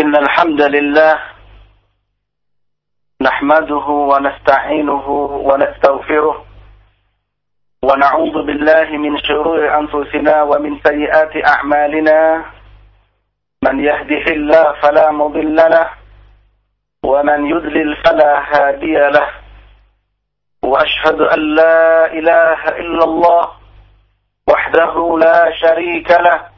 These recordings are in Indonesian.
إن الحمد لله نحمده ونستعينه ونستغفره ونعوذ بالله من شرور أنفسنا ومن سيئات أعمالنا من يهده الله فلا مضل له ومن يضلل فلا هادي له وأشهد أن لا إله إلا الله وحده لا شريك له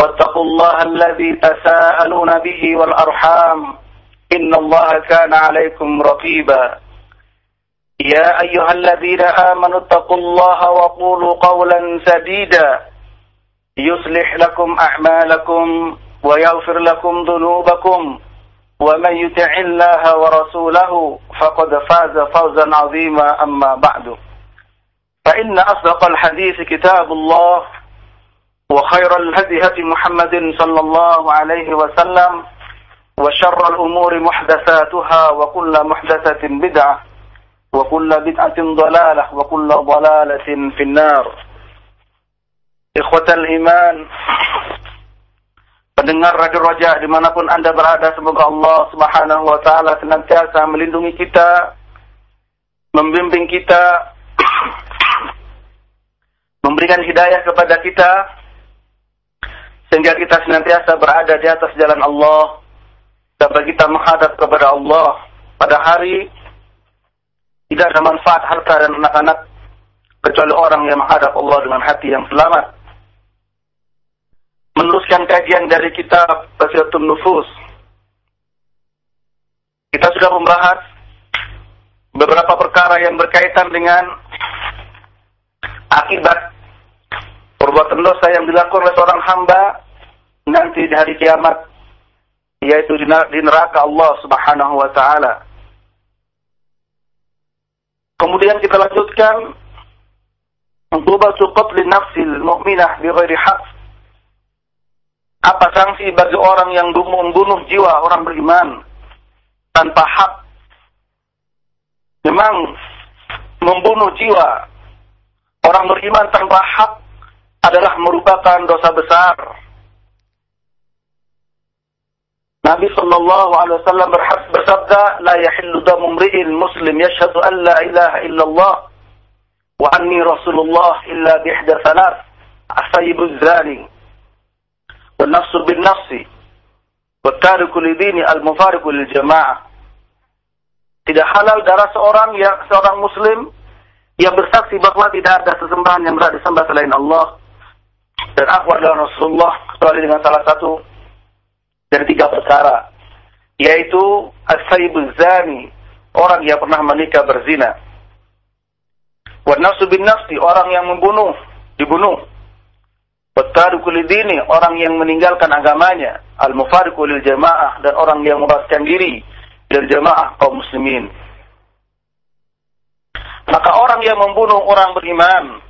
واتقوا الله الذي تساءلون به والأرحام إن الله كان عليكم رقيبا. يا أيها الذين آمنوا اتقوا الله وقولوا قولا سديدا. يصلح لكم أعمالكم ويغفر لكم ذنوبكم. ومن يطع الله ورسوله فقد فاز فوزا عظيما أما بعد. فإن أصدق الحديث كتاب الله. وخير الهدي هدي محمد صلى الله عليه وسلم وشر الأمور محدثاتها وكل محدثة بدعة وكل بدعة ضلالة وكل ضلالة في النار Ikhwatal iman Pendengar Radio Roja dimanapun anda berada Semoga Allah subhanahu wa ta'ala Senantiasa melindungi kita Membimbing kita Memberikan hidayah kepada kita sehingga kita senantiasa berada di atas jalan Allah Sampai kita menghadap kepada Allah Pada hari Tidak ada manfaat harta dan anak-anak Kecuali orang yang menghadap Allah dengan hati yang selamat meneruskan kajian dari kitab Tazkiyatun Nufus. Kita sudah membahas beberapa perkara yang berkaitan dengan akibat perbuatan dosa yang dilakukan oleh seorang hamba nanti di hari kiamat yaitu di neraka Allah Subhanahu wa taala. Kemudian kita lanjutkan Tubatu qatl nafsil mu'minah bi ghairi haqq apa sanksi bagi orang yang membunuh jiwa orang beriman tanpa hak? Memang membunuh jiwa orang beriman tanpa hak adalah merupakan dosa besar. Nabi sallallahu alaihi wasallam bersabda, "La yahillu damu imri'in muslim yashhadu an la ilaha illallah wa anni rasulullah illa bi ihda thalath, asayibuz zani." والنفس بالنفس والتارك لدين المفارق للجماعة tidak halal darah seorang yang seorang muslim yang bersaksi bahwa tidak ada sesembahan yang berhak disembah selain Allah dan aku adalah Rasulullah kecuali dengan salah satu dari tiga perkara. Yaitu as-sayyibuz zani orang yang pernah menikah berzina. Wa nafsu bin nafsi orang yang membunuh dibunuh. Wattariku dini orang yang meninggalkan agamanya, al-mufariqu lil jamaah dan orang yang membebaskan diri dari jamaah kaum muslimin. Maka orang yang membunuh orang beriman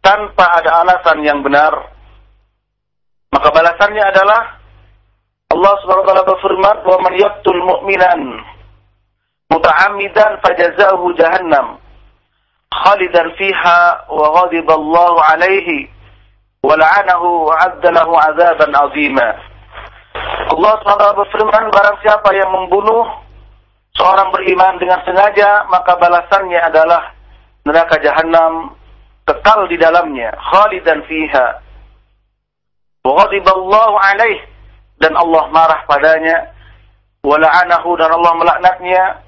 tanpa ada alasan yang benar, maka balasannya adalah Allah Subhanahu wa taala berfirman, "Wa man yaqtul mu'minan muta'ammidan fajazaohu jahannam khalidan fiha wa ghadiba Allah 'alaihi wala'anahu wa'adda lahu 'adzaban 'azima. Allah SWT berfirman barang siapa yang membunuh seorang beriman dengan sengaja maka balasannya adalah neraka jahanam kekal di dalamnya khalidan fiha. Wa ghadiballahu 'alaih dan Allah marah padanya. Wala'anahu dan Allah melaknatnya.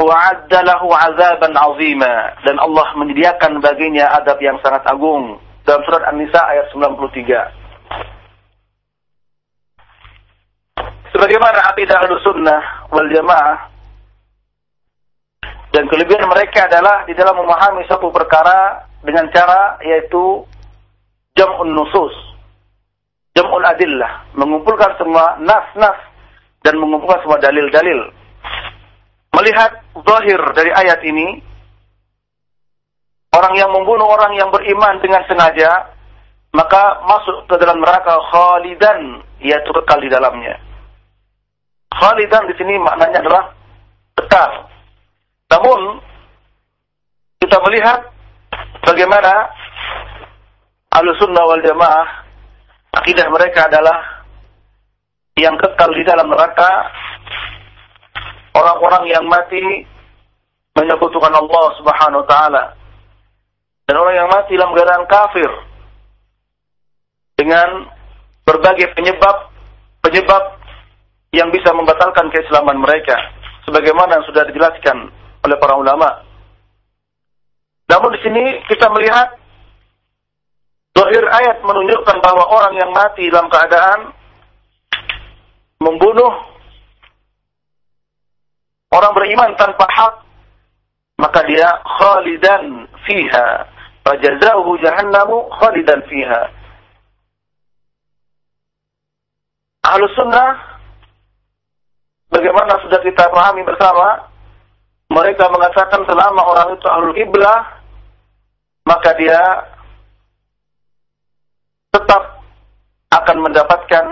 Wa'adda lahu 'adzaban 'azima. Dan Allah menyediakan baginya adab yang sangat agung. Dalam surat An-Nisa ayat 93. Sebagaimana akidah sunnah wal Jamaah dan kelebihan mereka adalah di dalam memahami suatu perkara dengan cara yaitu jam'un nusus, jam'ul adillah, mengumpulkan semua nas-nas dan mengumpulkan semua dalil-dalil. Melihat zahir dari ayat ini, orang yang membunuh orang yang beriman dengan sengaja, maka masuk ke dalam neraka khalidan, yaitu kekal di dalamnya. Khalidan di sini maknanya adalah kekal. Namun kita melihat bagaimana Ahlussunnah wal Jamaah akidah mereka adalah yang kekal di dalam neraka orang-orang yang mati menyekutukan Allah Subhanahu wa taala. Dan orang yang mati dalam keadaan kafir dengan berbagai penyebab penyebab yang bisa membatalkan keislaman mereka sebagaimana yang sudah dijelaskan oleh para ulama. Namun di sini kita melihat Zahir ayat menunjukkan bahwa orang yang mati dalam keadaan membunuh orang beriman tanpa hak maka dia khalidan fiha. Fajazahu jahannamu khalidan fiha. Ahlu sunnah bagaimana sudah kita pahami bersama mereka mengatakan selama orang itu ahlul kiblah maka dia tetap akan mendapatkan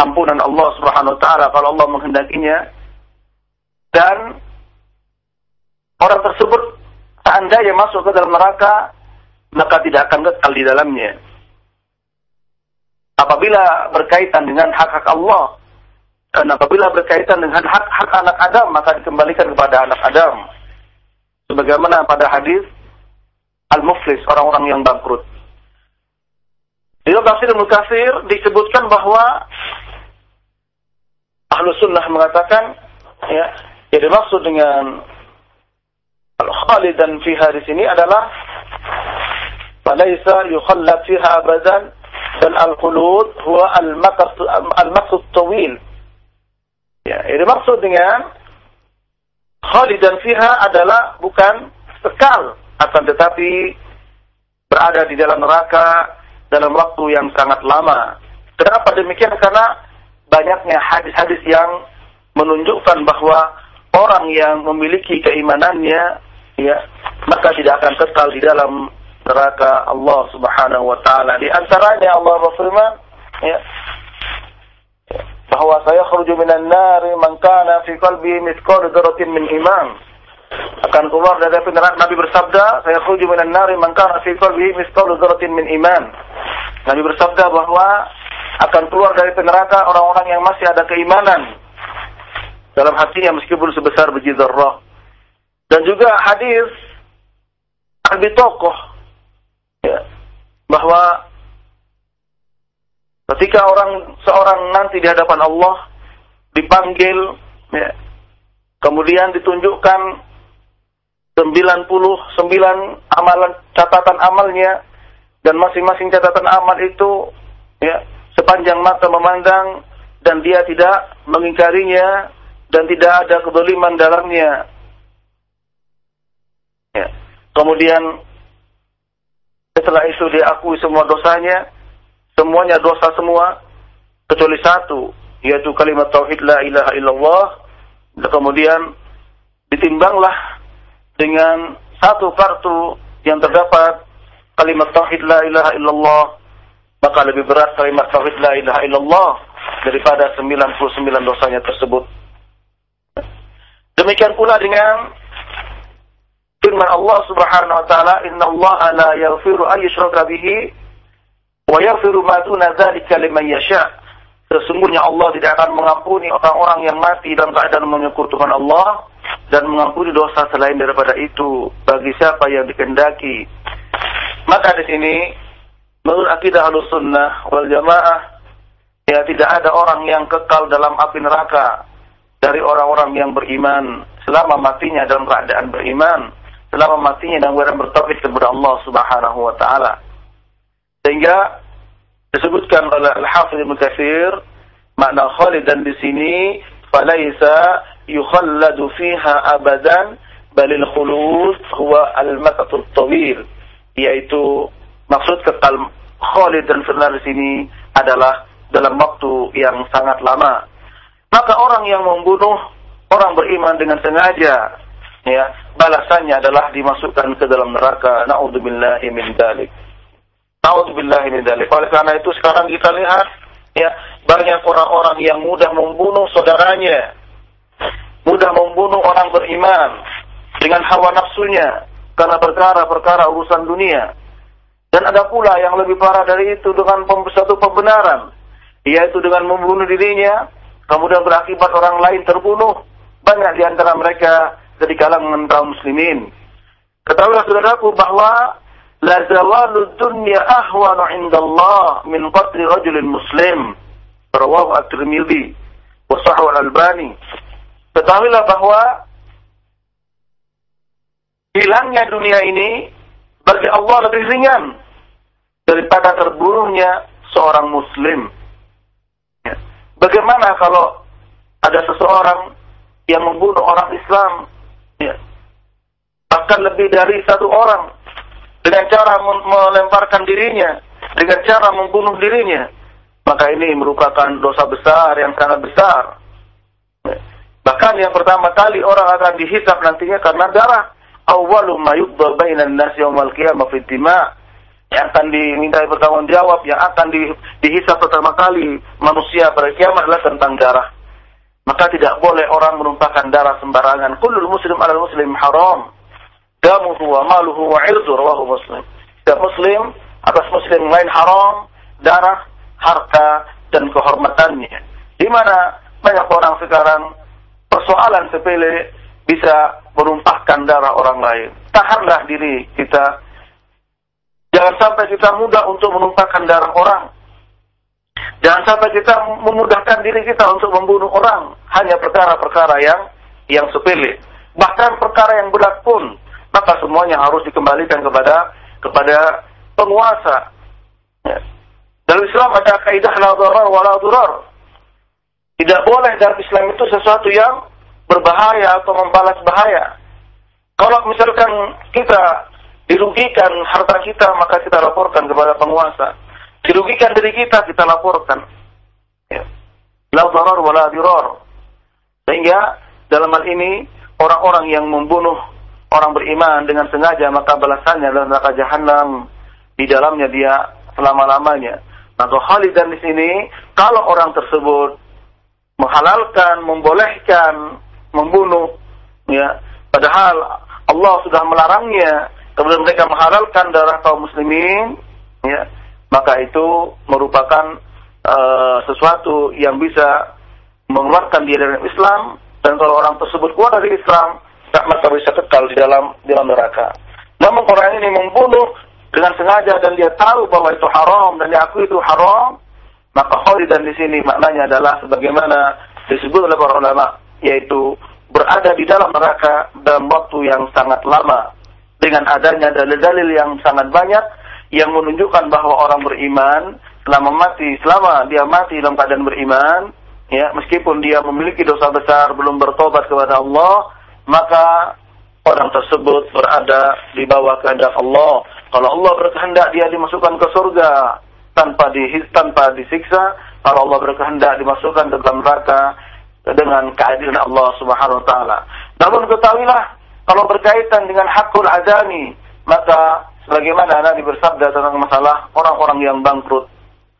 ampunan Allah Subhanahu wa taala kalau Allah menghendakinya. Dan orang tersebut seandainya masuk ke dalam neraka maka tidak akan kekal di dalamnya. Apabila berkaitan dengan hak-hak Allah dan apabila berkaitan dengan hak-hak anak Adam maka dikembalikan kepada anak Adam. Sebagaimana pada hadis al-muflis orang-orang yang bangkrut di dalam tafsir Mukasir disebutkan bahwa ahlu sunnah mengatakan ya yang dimaksud dengan al-khalid dan fiha di sini adalah falaisa yukhallad fiha abadan dan al-khulud huwa al-maqsud tawil ya yang dimaksud dengan khalid dan fiha adalah bukan kekal akan tetapi berada di dalam neraka dalam waktu yang sangat lama. Kenapa demikian? Karena banyaknya hadis-hadis yang menunjukkan bahwa orang yang memiliki keimanannya ya maka tidak akan kekal di dalam neraka Allah Subhanahu wa taala. Di antaranya Allah berfirman ya bahwa saya khuruju minan nari man kana fi qalbi mithqal dzarratin min iman akan keluar dari api neraka Nabi bersabda saya khuruju minan nari man kana fi qalbi mithqal dzarratin min iman Nabi bersabda bahwa akan keluar dari neraka orang-orang yang masih ada keimanan dalam hatinya meskipun sebesar biji zarrah. Dan juga hadis Abi Tokoh ya, bahwa ketika orang seorang nanti di hadapan Allah dipanggil ya, kemudian ditunjukkan 99 amalan catatan amalnya dan masing-masing catatan amal itu ya sepanjang mata memandang dan dia tidak mengingkarinya dan tidak ada kedoliman dalamnya. Ya. Kemudian setelah itu dia akui semua dosanya, semuanya dosa semua kecuali satu, yaitu kalimat tauhid la ilaha illallah. Dan kemudian ditimbanglah dengan satu kartu yang terdapat kalimat tauhid la ilaha illallah maka lebih berat kalimat tauhid la ilaha illallah daripada 99 dosanya tersebut. Demikian pula dengan firman Allah Subhanahu wa taala, "Inna Allah la yaghfiru an yushraka bihi wa yaghfiru ma duna dzalika liman yasha." Sesungguhnya Allah tidak akan mengampuni orang-orang yang mati dalam keadaan menyekutukan Allah dan mengampuni dosa selain daripada itu bagi siapa yang dikendaki. Maka di sini menurut akidah Ahlussunnah wal Jamaah ya tidak ada orang yang kekal dalam api neraka dari orang-orang yang beriman selama matinya dalam keadaan beriman, selama matinya dalam keadaan bertauhid kepada Allah Subhanahu wa taala. Sehingga disebutkan oleh Al-Hafidz Ibnu Katsir makna khalidan di sini falaisa yukhalladu fiha abadan balil khulud huwa al-maqtu tawil yaitu maksud kekal Khalid dan Firnar di sini adalah dalam waktu yang sangat lama. Maka orang yang membunuh orang beriman dengan sengaja, ya, balasannya adalah dimasukkan ke dalam neraka. Nauzubillahi min dzalik. Nauzubillahi min dzalik. Oleh karena itu sekarang kita lihat ya, banyak orang-orang yang mudah membunuh saudaranya. Mudah membunuh orang beriman dengan hawa nafsunya karena perkara-perkara urusan dunia. Dan ada pula yang lebih parah dari itu dengan satu pembenaran, yaitu dengan membunuh dirinya, kemudian berakibat orang lain terbunuh. Banyak di antara mereka dari kalangan kaum muslimin. Ketahuilah saudaraku bahwa la zawalu dunya ahwanu indallah min qatli rajulin muslim. Rawahu at-Tirmidzi wa al-Albani. Ketahuilah bahwa hilangnya dunia ini bagi Allah lebih ringan daripada terbunuhnya seorang muslim. Ya. Bagaimana kalau ada seseorang yang membunuh orang Islam, ya. bahkan lebih dari satu orang, dengan cara melemparkan dirinya, dengan cara membunuh dirinya, maka ini merupakan dosa besar yang sangat besar. Bahkan yang pertama kali orang akan dihisap nantinya karena darah. Awwalu ma yuqda bainan nas yaumal qiyamah yang akan diminta bertanggung jawab, yang akan di, dihisap pertama kali manusia pada kiamat adalah tentang darah. Maka tidak boleh orang menumpahkan darah sembarangan. Kullul muslim ala muslim haram. Damuhu wa maluhu wa irdu rawahu muslim. Setiap muslim atas muslim lain haram, darah, harta, dan kehormatannya. Di mana banyak orang sekarang persoalan sepele bisa menumpahkan darah orang lain. Tahanlah diri kita Jangan sampai kita mudah untuk menumpahkan darah orang. Jangan sampai kita memudahkan diri kita untuk membunuh orang hanya perkara-perkara yang yang sepele. Bahkan perkara yang berat pun maka semuanya harus dikembalikan kepada kepada penguasa. Ya. Dalam Islam ada kaidah la darar wa la durar. Tidak boleh dalam Islam itu sesuatu yang berbahaya atau membalas bahaya. Kalau misalkan kita dirugikan harta kita maka kita laporkan kepada penguasa. Dirugikan diri kita kita laporkan. Ya. la darar wa la dirar. Sehingga dalam hal ini orang-orang yang membunuh orang beriman dengan sengaja maka balasannya adalah neraka jahanam di dalamnya dia selama-lamanya. Maka khalidan di sini kalau orang tersebut menghalalkan membolehkan membunuh ya. Padahal Allah sudah melarangnya. Kemudian mereka menghalalkan darah kaum muslimin, ya, maka itu merupakan uh, sesuatu yang bisa mengeluarkan dia dari Islam. Dan kalau orang tersebut keluar dari Islam, maka bisa kekal di dalam di dalam neraka. Namun orang ini membunuh dengan sengaja dan dia tahu bahwa itu haram dan dia akui itu haram, maka dan di sini maknanya adalah sebagaimana disebut oleh para ulama yaitu berada di dalam neraka dalam waktu yang sangat lama. Dengan adanya dalil-dalil yang sangat banyak yang menunjukkan bahwa orang beriman selama mati selama dia mati dalam keadaan beriman ya meskipun dia memiliki dosa besar belum bertobat kepada Allah maka orang tersebut berada di bawah kehendak Allah. Kalau Allah berkehendak dia dimasukkan ke surga tanpa di tanpa disiksa kalau Allah berkehendak dimasukkan ke dalam neraka dengan keadilan Allah Subhanahu wa taala namun ketahuilah kalau berkaitan dengan hakul adami, maka sebagaimana Nabi bersabda tentang masalah orang-orang yang bangkrut.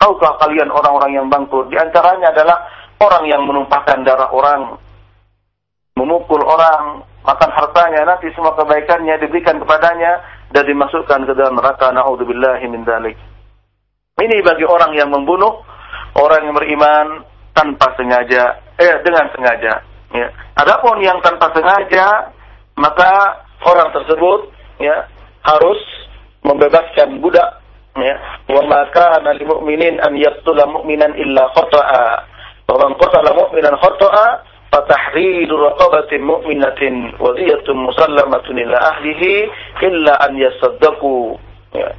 Tahukah kalian orang-orang yang bangkrut? Di antaranya adalah orang yang menumpahkan darah orang, memukul orang, makan hartanya, nanti semua kebaikannya diberikan kepadanya dan dimasukkan ke dalam neraka. Nauzubillahi min dzalik. Ini bagi orang yang membunuh orang yang beriman tanpa sengaja, eh dengan sengaja. Ya. Adapun yang tanpa sengaja maka orang tersebut ya harus membebaskan budak ya wa maka lil mu'minin an yaqtula mu'minan illa khata'a wa man qatala mu'minan khata'a fa tahriru raqabatin mu'minatin wa ahlihi illa an yasaddaqu ya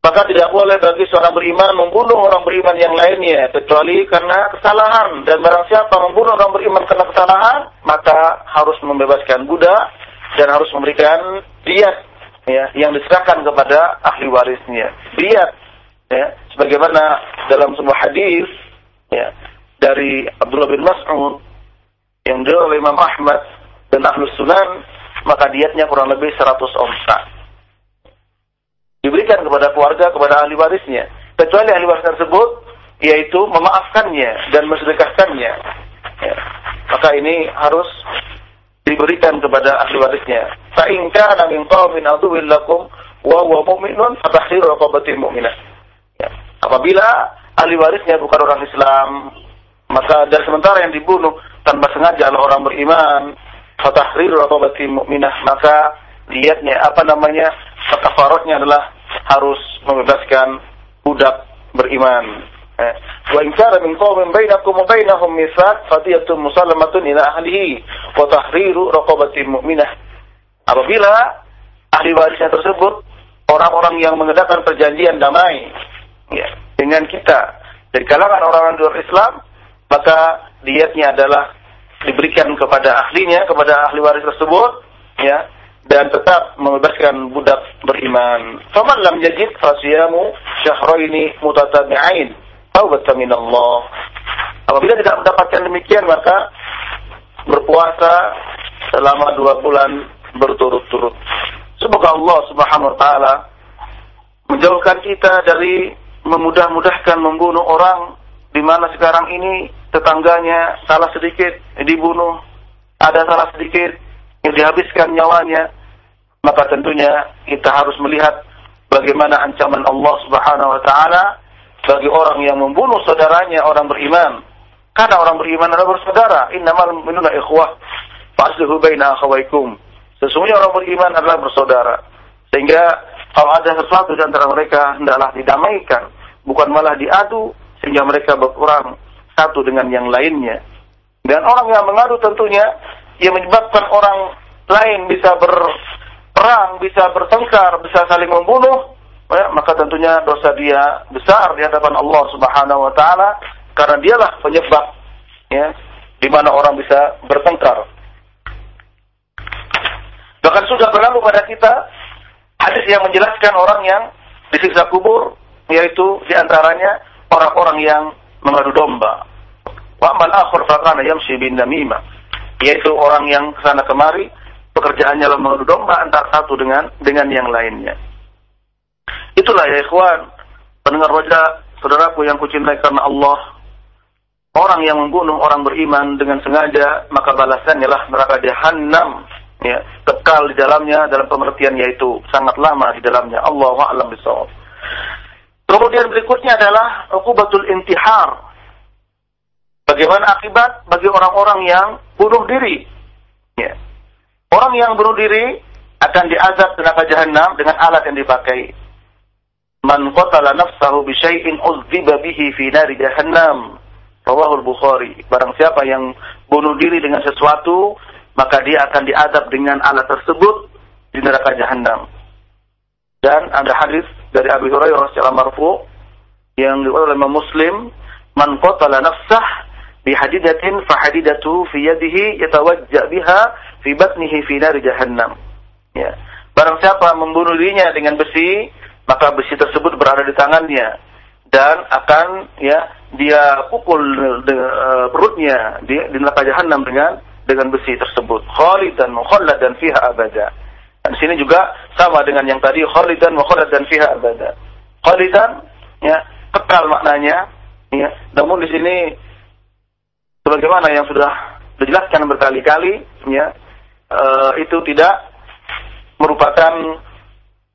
maka tidak boleh bagi seorang beriman membunuh orang beriman yang lainnya kecuali karena kesalahan. Dan barang siapa membunuh orang beriman karena kesalahan maka harus membebaskan budak dan harus memberikan diat ya yang diserahkan kepada ahli warisnya. Diat ya sebagaimana dalam sebuah hadis ya dari Abdullah bin Mas'ud yang diriwayatkan oleh Imam Ahmad dan Ahlus Sunan maka dietnya kurang lebih 100 onsa diberikan kepada keluarga kepada ahli warisnya kecuali ahli waris tersebut yaitu memaafkannya dan mensedekahkannya ya. maka ini harus diberikan kepada ahli warisnya fa in kana min qaumin aduwwin lakum wa huwa mu'minun fatahriru raqabatin mu'minah ya. apabila ahli warisnya bukan orang Islam maka dan sementara yang dibunuh tanpa sengaja adalah orang beriman fatahriru raqabatin mu'minah maka lihatnya apa namanya kafaratnya adalah harus membebaskan budak beriman. Eh, wa in kana min qawmin bainakum wa bainahum mitsaq fadiyatun musallamatun ila ahlihi wa tahriru raqabatin mu'minah. Apabila ahli warisnya tersebut orang-orang yang mengadakan perjanjian damai ya, dengan kita dari kalangan orang-orang luar Islam, maka dietnya adalah diberikan kepada ahlinya, kepada ahli waris tersebut, ya, dan tetap membebaskan budak beriman. Faman lam yajid fasiyamu syahraini mutatabi'ain. Taubatan min Allah. Apabila tidak mendapatkan demikian maka berpuasa selama dua bulan berturut-turut. Semoga Allah Subhanahu wa taala menjauhkan kita dari memudah-mudahkan membunuh orang di mana sekarang ini tetangganya salah sedikit dibunuh, ada salah sedikit yang dihabiskan nyawanya, maka tentunya kita harus melihat bagaimana ancaman Allah Subhanahu wa taala bagi orang yang membunuh saudaranya orang beriman. Karena orang beriman adalah bersaudara. Innamal mu'minuna ikhwah. Faslihu baina akhawaykum. Sesungguhnya orang beriman adalah bersaudara. Sehingga kalau ada sesuatu di antara mereka hendaklah didamaikan, bukan malah diadu sehingga mereka berkurang satu dengan yang lainnya. Dan orang yang mengadu tentunya yang menyebabkan orang lain bisa ber perang, bisa bertengkar, bisa saling membunuh, ya, maka tentunya dosa dia besar di hadapan Allah Subhanahu wa taala karena dialah penyebab ya di mana orang bisa bertengkar. Bahkan sudah berlalu pada kita hadis yang menjelaskan orang yang disiksa kubur yaitu di antaranya orang-orang yang mengadu domba. Wa amal akhir faqana yamshi bin namimah yaitu orang yang ke sana kemari pekerjaannya adalah domba antara satu dengan dengan yang lainnya. Itulah ya ikhwan, pendengar wajah saudaraku yang kucintai karena Allah. Orang yang membunuh orang beriman dengan sengaja, maka balasannya lah neraka jahanam. Ya, kekal di dalamnya dalam pengertian yaitu sangat lama di dalamnya. Allah a'lam bishawab. Kemudian berikutnya adalah ukubatul intihar. Bagaimana akibat bagi orang-orang yang bunuh diri? Ya. Orang yang bunuh diri akan diazab neraka jahanam dengan alat yang dipakai. Man qatala nafsahu bi syai'in uzziba bihi fi nari jahannam. Rawahul Bukhari. Barang siapa yang bunuh diri dengan sesuatu, maka dia akan diazab dengan alat tersebut di neraka jahanam. Dan ada hadis dari Abu Hurairah secara marfu yang diriwayatkan oleh Muslim, man qatala nafsah bi hadidatin fa hadidatu fi yadihi yatawajja biha fi batnihi fi nari jahannam. Ya. Barang siapa membunuh dirinya dengan besi, maka besi tersebut berada di tangannya dan akan ya dia pukul de, uh, perutnya di, di neraka jahanam dengan dengan besi tersebut. Khalidan dan fiha abada. Dan sini juga sama dengan yang tadi khalidan dan fiha abada. Khalidan ya kekal maknanya ya. Namun di sini sebagaimana yang sudah dijelaskan berkali-kali ya uh, itu tidak merupakan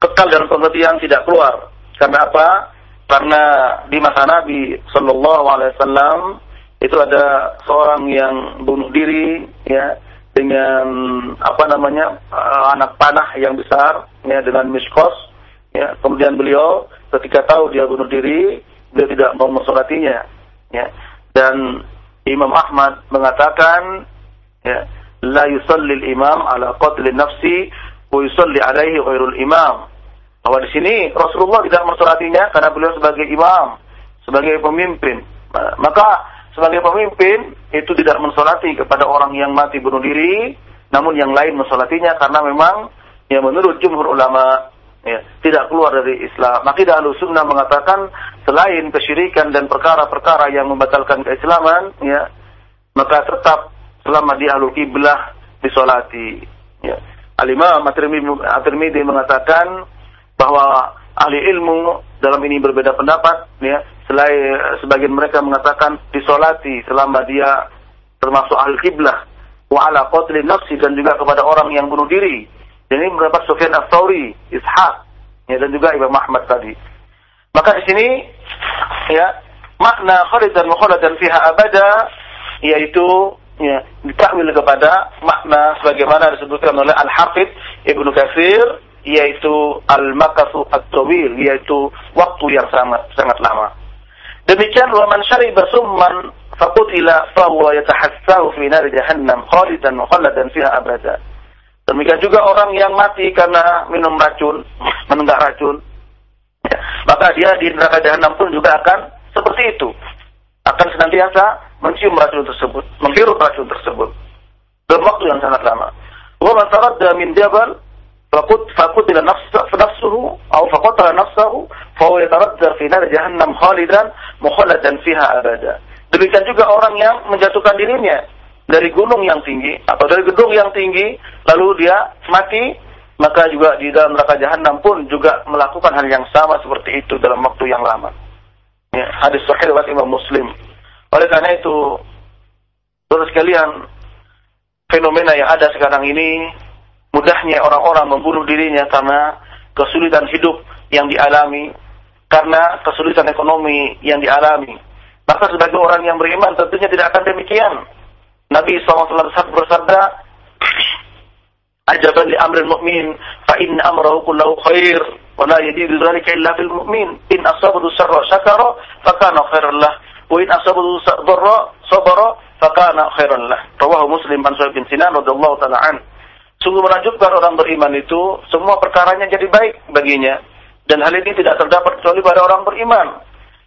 kekal dalam pengertian tidak keluar. Karena apa? Karena di masa Nabi Shallallahu Alaihi Wasallam itu ada seorang yang bunuh diri ya dengan apa namanya uh, anak panah yang besar ya dengan miskos ya kemudian beliau ketika tahu dia bunuh diri dia tidak mau mensolatinya ya dan Imam Ahmad mengatakan ya la yusalli imam ala qatl nafsi wa yusalli alaihi ghairul imam. Bahwa di sini Rasulullah tidak mensolatinya karena beliau sebagai imam, sebagai pemimpin. Maka sebagai pemimpin itu tidak mensolati kepada orang yang mati bunuh diri, namun yang lain mensolatinya karena memang yang menurut jumhur ulama ya, tidak keluar dari Islam. Akidah Ahlussunnah mengatakan selain kesyirikan dan perkara-perkara yang membatalkan keislaman, ya, maka tetap selama di ahlul kiblah disolati. Ya. Al-Imam At-Tirmidzi mengatakan bahwa ahli ilmu dalam ini berbeda pendapat ya selain sebagian mereka mengatakan disolati selama dia termasuk ahli kiblah wa ala qatli nafsi dan juga kepada orang yang bunuh diri dan ini mendapat Sufyan Ats-Tsauri Ishaq ya, dan juga Imam Ahmad tadi maka di sini ya makna khalidan mukhaladan fiha abada yaitu ya ditakwil kepada makna sebagaimana disebutkan oleh Al-Hafidh Ibnu Katsir yaitu al-makasu at-tawil yaitu waktu yang sangat sangat lama. Demikian wa man syariba summan faqutila fa huwa yatahassahu fi nar jahannam khalidan fiha abada. Demikian juga orang yang mati karena minum racun, menenggak racun. Ya, maka dia di neraka jahanam pun juga akan seperti itu. Akan senantiasa mencium racun tersebut, menghirup racun tersebut. Dalam waktu yang sangat lama. Wa man taradda min jabal fakut ila nafsuhu aw faqatala nafsahu fa huwa yataradda fi nar jahannam khalidan mukhaladan fiha abada. Demikian juga orang yang menjatuhkan dirinya dari gunung yang tinggi atau dari gedung yang tinggi lalu dia mati maka juga di dalam neraka jahanam pun juga melakukan hal yang sama seperti itu dalam waktu yang lama ya, hadis sahih riwayat Imam Muslim oleh karena itu terus sekalian fenomena yang ada sekarang ini mudahnya orang-orang membunuh dirinya karena kesulitan hidup yang dialami, karena kesulitan ekonomi yang dialami. Maka sebagai orang yang beriman tentunya tidak akan demikian. Nabi SAW bersabda, Ajaban li amril mu'min, fa inna amrahu kullahu khair, wa la yadidu dhalika illa fil mu'min. In asabadu sarra syakara, fa kana khairan lah. Wa in dharra sabara, fa kana khairan lah. Rawahu Muslim an bin Sinan radhiyallahu ta'ala anhu. Sungguh menakjubkan orang beriman itu, semua perkaranya jadi baik baginya. Dan hal ini tidak terdapat kecuali pada orang beriman.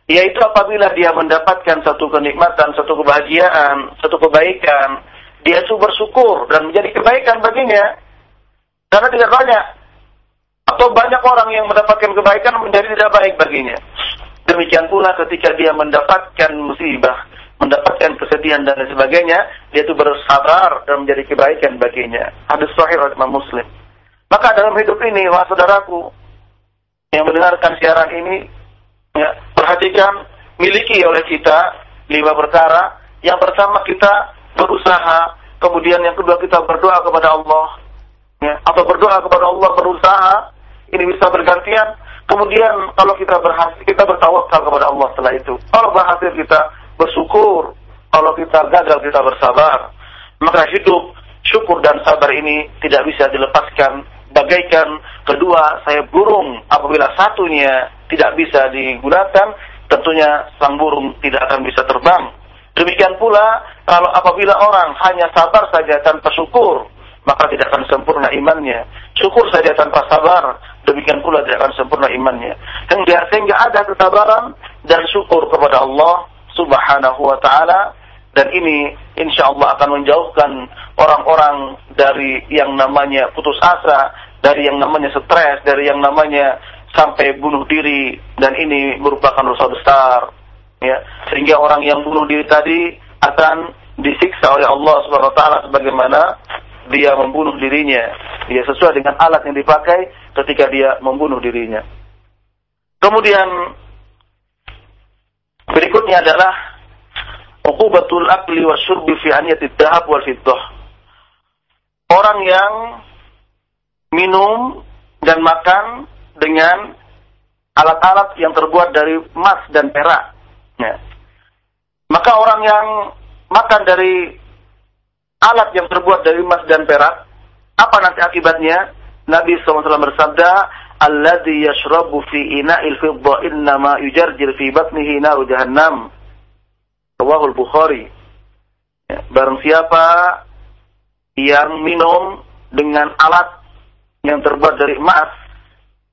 Yaitu apabila dia mendapatkan satu kenikmatan, satu kebahagiaan, satu kebaikan, dia itu bersyukur dan menjadi kebaikan baginya. Karena tidak banyak. Atau banyak orang yang mendapatkan kebaikan menjadi tidak baik baginya. Demikian pula ketika dia mendapatkan musibah, mendapatkan kesedihan dan sebagainya, dia itu bersabar dan menjadi kebaikan baginya. Hadis sahih oleh Imam Muslim. Maka dalam hidup ini, wah saudaraku yang mendengarkan siaran ini, ya, perhatikan miliki oleh kita lima perkara. Yang pertama kita berusaha, kemudian yang kedua kita berdoa kepada Allah, ya, atau berdoa kepada Allah berusaha. Ini bisa bergantian. Kemudian kalau kita berhasil, kita bertawakal kepada Allah setelah itu. Kalau berhasil kita bersyukur. Kalau kita gagal kita bersabar. Maka hidup syukur dan sabar ini tidak bisa dilepaskan. Bagaikan kedua saya burung apabila satunya tidak bisa digunakan, tentunya sang burung tidak akan bisa terbang. Demikian pula kalau apabila orang hanya sabar saja tanpa syukur, maka tidak akan sempurna imannya. Syukur saja tanpa sabar, demikian pula tidak akan sempurna imannya. Sehingga, sehingga ada kesabaran dan syukur kepada Allah Subhanahu wa taala dan ini insya Allah akan menjauhkan orang-orang dari yang namanya putus asa, dari yang namanya stres, dari yang namanya sampai bunuh diri. Dan ini merupakan dosa besar ya. Sehingga orang yang bunuh diri tadi akan disiksa oleh Allah Subhanahu wa taala sebagaimana dia membunuh dirinya. Dia sesuai dengan alat yang dipakai ketika dia membunuh dirinya. Kemudian Berikutnya adalah uqubatul akli wa syurbi fi aniyatid dahab wal fiddah. Orang yang minum dan makan dengan alat-alat yang terbuat dari emas dan perak. Ya. Maka orang yang makan dari alat yang terbuat dari emas dan perak, apa nanti akibatnya? Nabi SAW bersabda, alladhi yashrabu fi ina'il fidda innama yujarjir fi batnihi naru jahannam. Rawahul Bukhari. Ya, barang siapa yang minum dengan alat yang terbuat dari emas,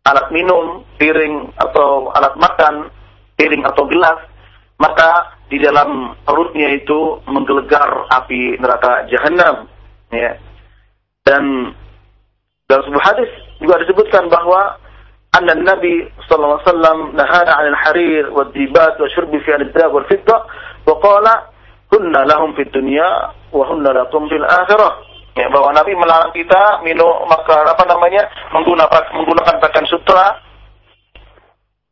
alat minum, piring atau alat makan, piring atau gelas, maka di dalam perutnya itu menggelegar api neraka jahanam. Ya. Dan dalam sebuah hadis juga disebutkan bahwa أن النبي صلى الله عليه وسلم نهانا عن الحرير والديبات وشرب في الذهب والفضة Wakola hunna lahum fit dunia wa hunna lakum fil akhirah. Ya, bahwa Nabi melarang kita minum maka apa namanya menggunakan menggunakan pakaian sutra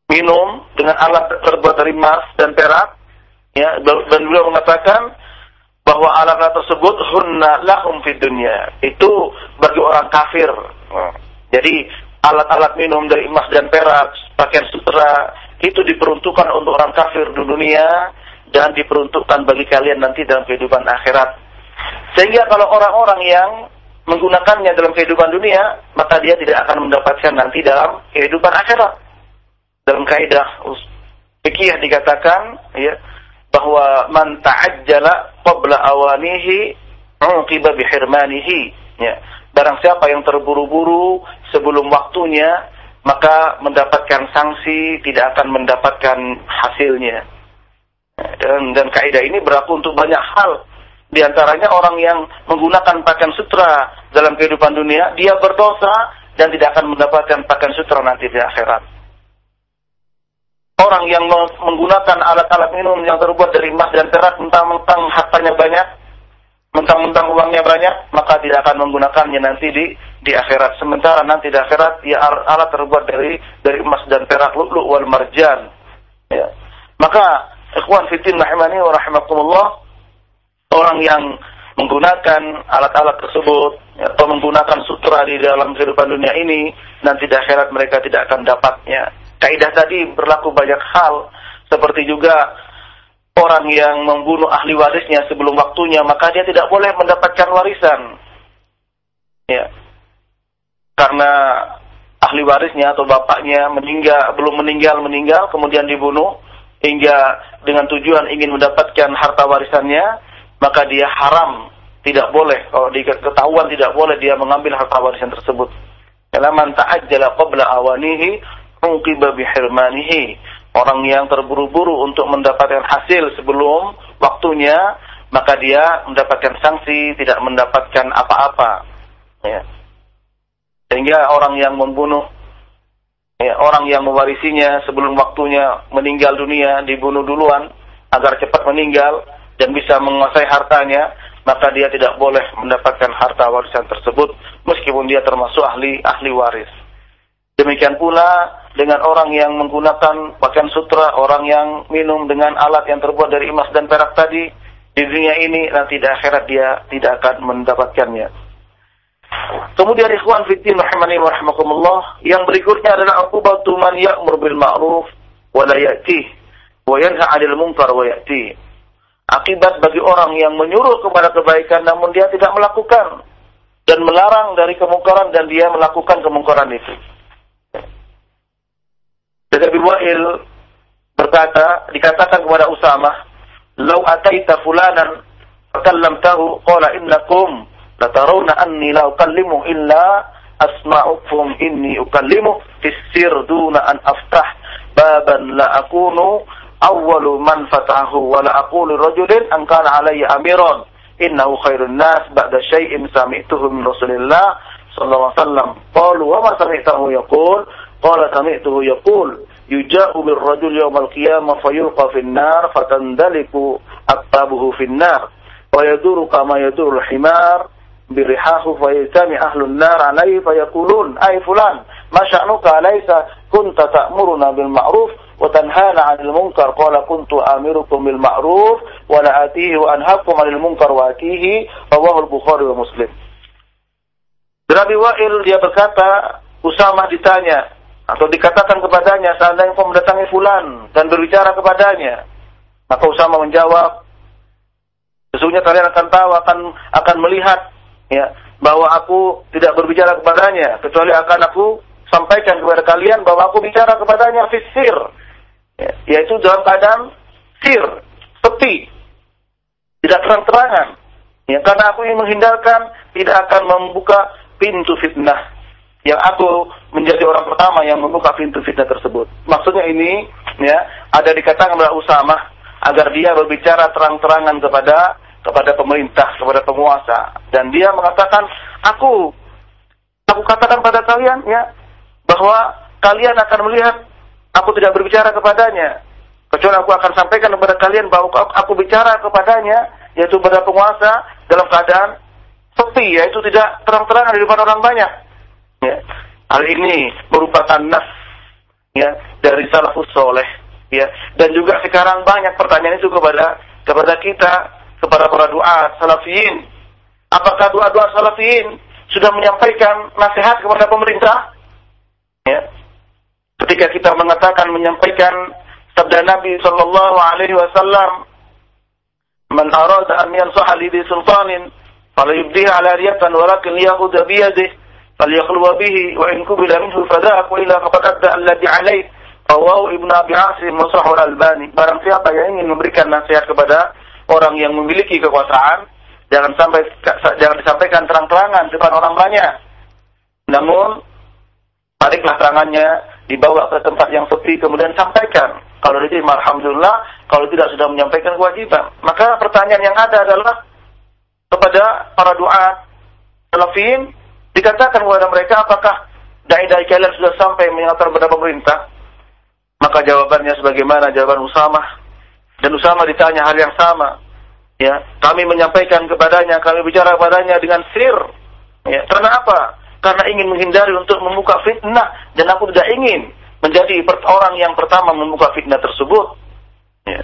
minum dengan alat terbuat dari emas dan perak ya dan beliau mengatakan bahwa alat tersebut hunna lahum fit dunia itu bagi orang kafir nah, jadi alat-alat minum dari emas dan perak pakaian sutra itu diperuntukkan untuk orang kafir di dunia dan diperuntukkan bagi kalian nanti dalam kehidupan akhirat. Sehingga kalau orang-orang yang menggunakannya dalam kehidupan dunia, maka dia tidak akan mendapatkan nanti dalam kehidupan akhirat. Dalam kaidah fikih dikatakan ya bahwa man ta'ajjala qabla awanihi uqiba bihirmanihi ya barang siapa yang terburu-buru sebelum waktunya maka mendapatkan sanksi tidak akan mendapatkan hasilnya dan dan kaidah ini berlaku untuk banyak hal di antaranya orang yang menggunakan pakaian sutra dalam kehidupan dunia dia berdosa dan tidak akan mendapatkan pakaian sutra nanti di akhirat orang yang menggunakan alat-alat minum yang terbuat dari emas dan perak mentang-mentang hartanya banyak mentang-mentang uangnya banyak, maka tidak akan menggunakannya nanti di di akhirat. Sementara nanti di akhirat ya alat terbuat dari dari emas dan perak, lu'lu' wal marjan. Ya. Maka ikhwan fitin rahimani wa rahimakumullah orang yang menggunakan alat-alat tersebut ya, atau menggunakan sutra di dalam kehidupan dunia ini nanti di akhirat mereka tidak akan dapatnya. Kaidah tadi berlaku banyak hal seperti juga orang yang membunuh ahli warisnya sebelum waktunya, maka dia tidak boleh mendapatkan warisan. Ya. Karena ahli warisnya atau bapaknya meninggal belum meninggal meninggal kemudian dibunuh hingga dengan tujuan ingin mendapatkan harta warisannya, maka dia haram, tidak boleh kalau diketahuan tidak boleh dia mengambil harta warisan tersebut. Laman ta'ajjala qabla awanihi uqiba bihirmanihi orang yang terburu-buru untuk mendapatkan hasil sebelum waktunya, maka dia mendapatkan sanksi, tidak mendapatkan apa-apa. Ya. Sehingga orang yang membunuh, ya, orang yang mewarisinya sebelum waktunya meninggal dunia, dibunuh duluan, agar cepat meninggal dan bisa menguasai hartanya, maka dia tidak boleh mendapatkan harta warisan tersebut, meskipun dia termasuk ahli ahli waris. Demikian pula dengan orang yang menggunakan pakaian sutra, orang yang minum dengan alat yang terbuat dari emas dan perak tadi, di dunia ini nanti di akhirat dia tidak akan mendapatkannya. Kemudian ikhwan fitin rahimani wa rahimakumullah, yang berikutnya adalah uqubatu man ya'mur bil ma'ruf wa la ya'ti wa yanha 'anil munkar wa ya'ti. Akibat bagi orang yang menyuruh kepada kebaikan namun dia tidak melakukan dan melarang dari kemungkaran dan dia melakukan kemungkaran itu. Abi Wa'il berkata, dikatakan kepada Usama, "Lau ataita fulanan fakallamtahu qala innakum latarawna anni la ukallimu illa asma'ukum inni ukallimu fis sir duna an aftah baban la akunu awwalu man fatahu wa la aqulu rajulin an kana alayya amiran innahu khairun nas ba'da syai'in sami'tuhu min Rasulillah sallallahu alaihi wasallam qalu wa ma sami'tahu yaqul Qala sami'tuhu yaqul yuja'u bil rajul yawmal qiyamah fayulqa fin nar fatandaliku attabuhu fin nar wa yaduru kama yaduru al-himar birihahu fayatami ahlun nar alayhi fayaqulun ay fulan ma sya'nuka alaysa kunta ta'muruna bil ma'ruf wa tanhana 'anil munkar. Qala kuntu amirukum bil ma'ruf wa la atihi wa anhaakum 'anil munkar wa atihi rawahu al-bukhari wa muslim. Dari Wa'il dia berkata Usama ditanya atau dikatakan kepadanya seandainya kau mendatangi fulan dan berbicara kepadanya maka Usama menjawab sesungguhnya kalian akan tahu akan akan melihat ya bahwa aku tidak berbicara kepadanya kecuali akan aku sampaikan kepada kalian bahwa aku bicara kepadanya fisir ya, yaitu dalam keadaan sir sepi tidak terang-terangan. Ya karena aku ingin menghindarkan tidak akan membuka pintu fitnah. Yang aku menjadi orang pertama yang membuka pintu fitnah tersebut. Maksudnya ini ya ada dikatakan oleh Usama agar dia berbicara terang-terangan kepada kepada pemerintah, kepada penguasa dan dia mengatakan aku aku katakan pada kalian ya bahwa kalian akan melihat aku tidak berbicara kepadanya. Kecuali aku akan sampaikan kepada kalian bahwa aku bicara kepadanya, yaitu pada penguasa dalam keadaan sepi, yaitu tidak terang-terangan di depan orang banyak. Ya. Hal ini merupakan nas ya dari salafus soleh ya dan juga sekarang banyak pertanyaan itu kepada kepada kita kepada para doa salafiyin. Apakah doa-doa salafiyin sudah menyampaikan nasihat kepada pemerintah? Ya. Ketika kita mengatakan menyampaikan sabda Nabi Shallallahu Alaihi Wasallam, "Man arada an yansaha li sultanin, falyubdiha ala riyatan walakin yahuda biyadih, falyakhlwa bihi wa in kubila minhu fadak wa ila faqad adda alladhi alaih." Rawahu Ibnu Abi Asim Musahur Albani. Barang siapa yang ingin memberikan nasihat kepada orang yang memiliki kekuasaan, jangan sampai jangan disampaikan terang-terangan depan orang banyak. Namun tariklah tangannya, dibawa ke tempat yang sepi, kemudian sampaikan. Kalau diterima, alhamdulillah. Kalau tidak sudah menyampaikan kewajiban, maka pertanyaan yang ada adalah kepada para doa salafin Dikatakan kepada mereka, apakah dai-dai kalian sudah sampai mengingatkan kepada pemerintah? Maka jawabannya sebagaimana jawaban Usama. Dan Usama ditanya hal yang sama. Ya, kami menyampaikan kepadanya, kami bicara kepadanya dengan sir. Ya, karena apa? Karena ingin menghindari untuk membuka fitnah dan aku tidak ingin menjadi orang yang pertama membuka fitnah tersebut. Ya.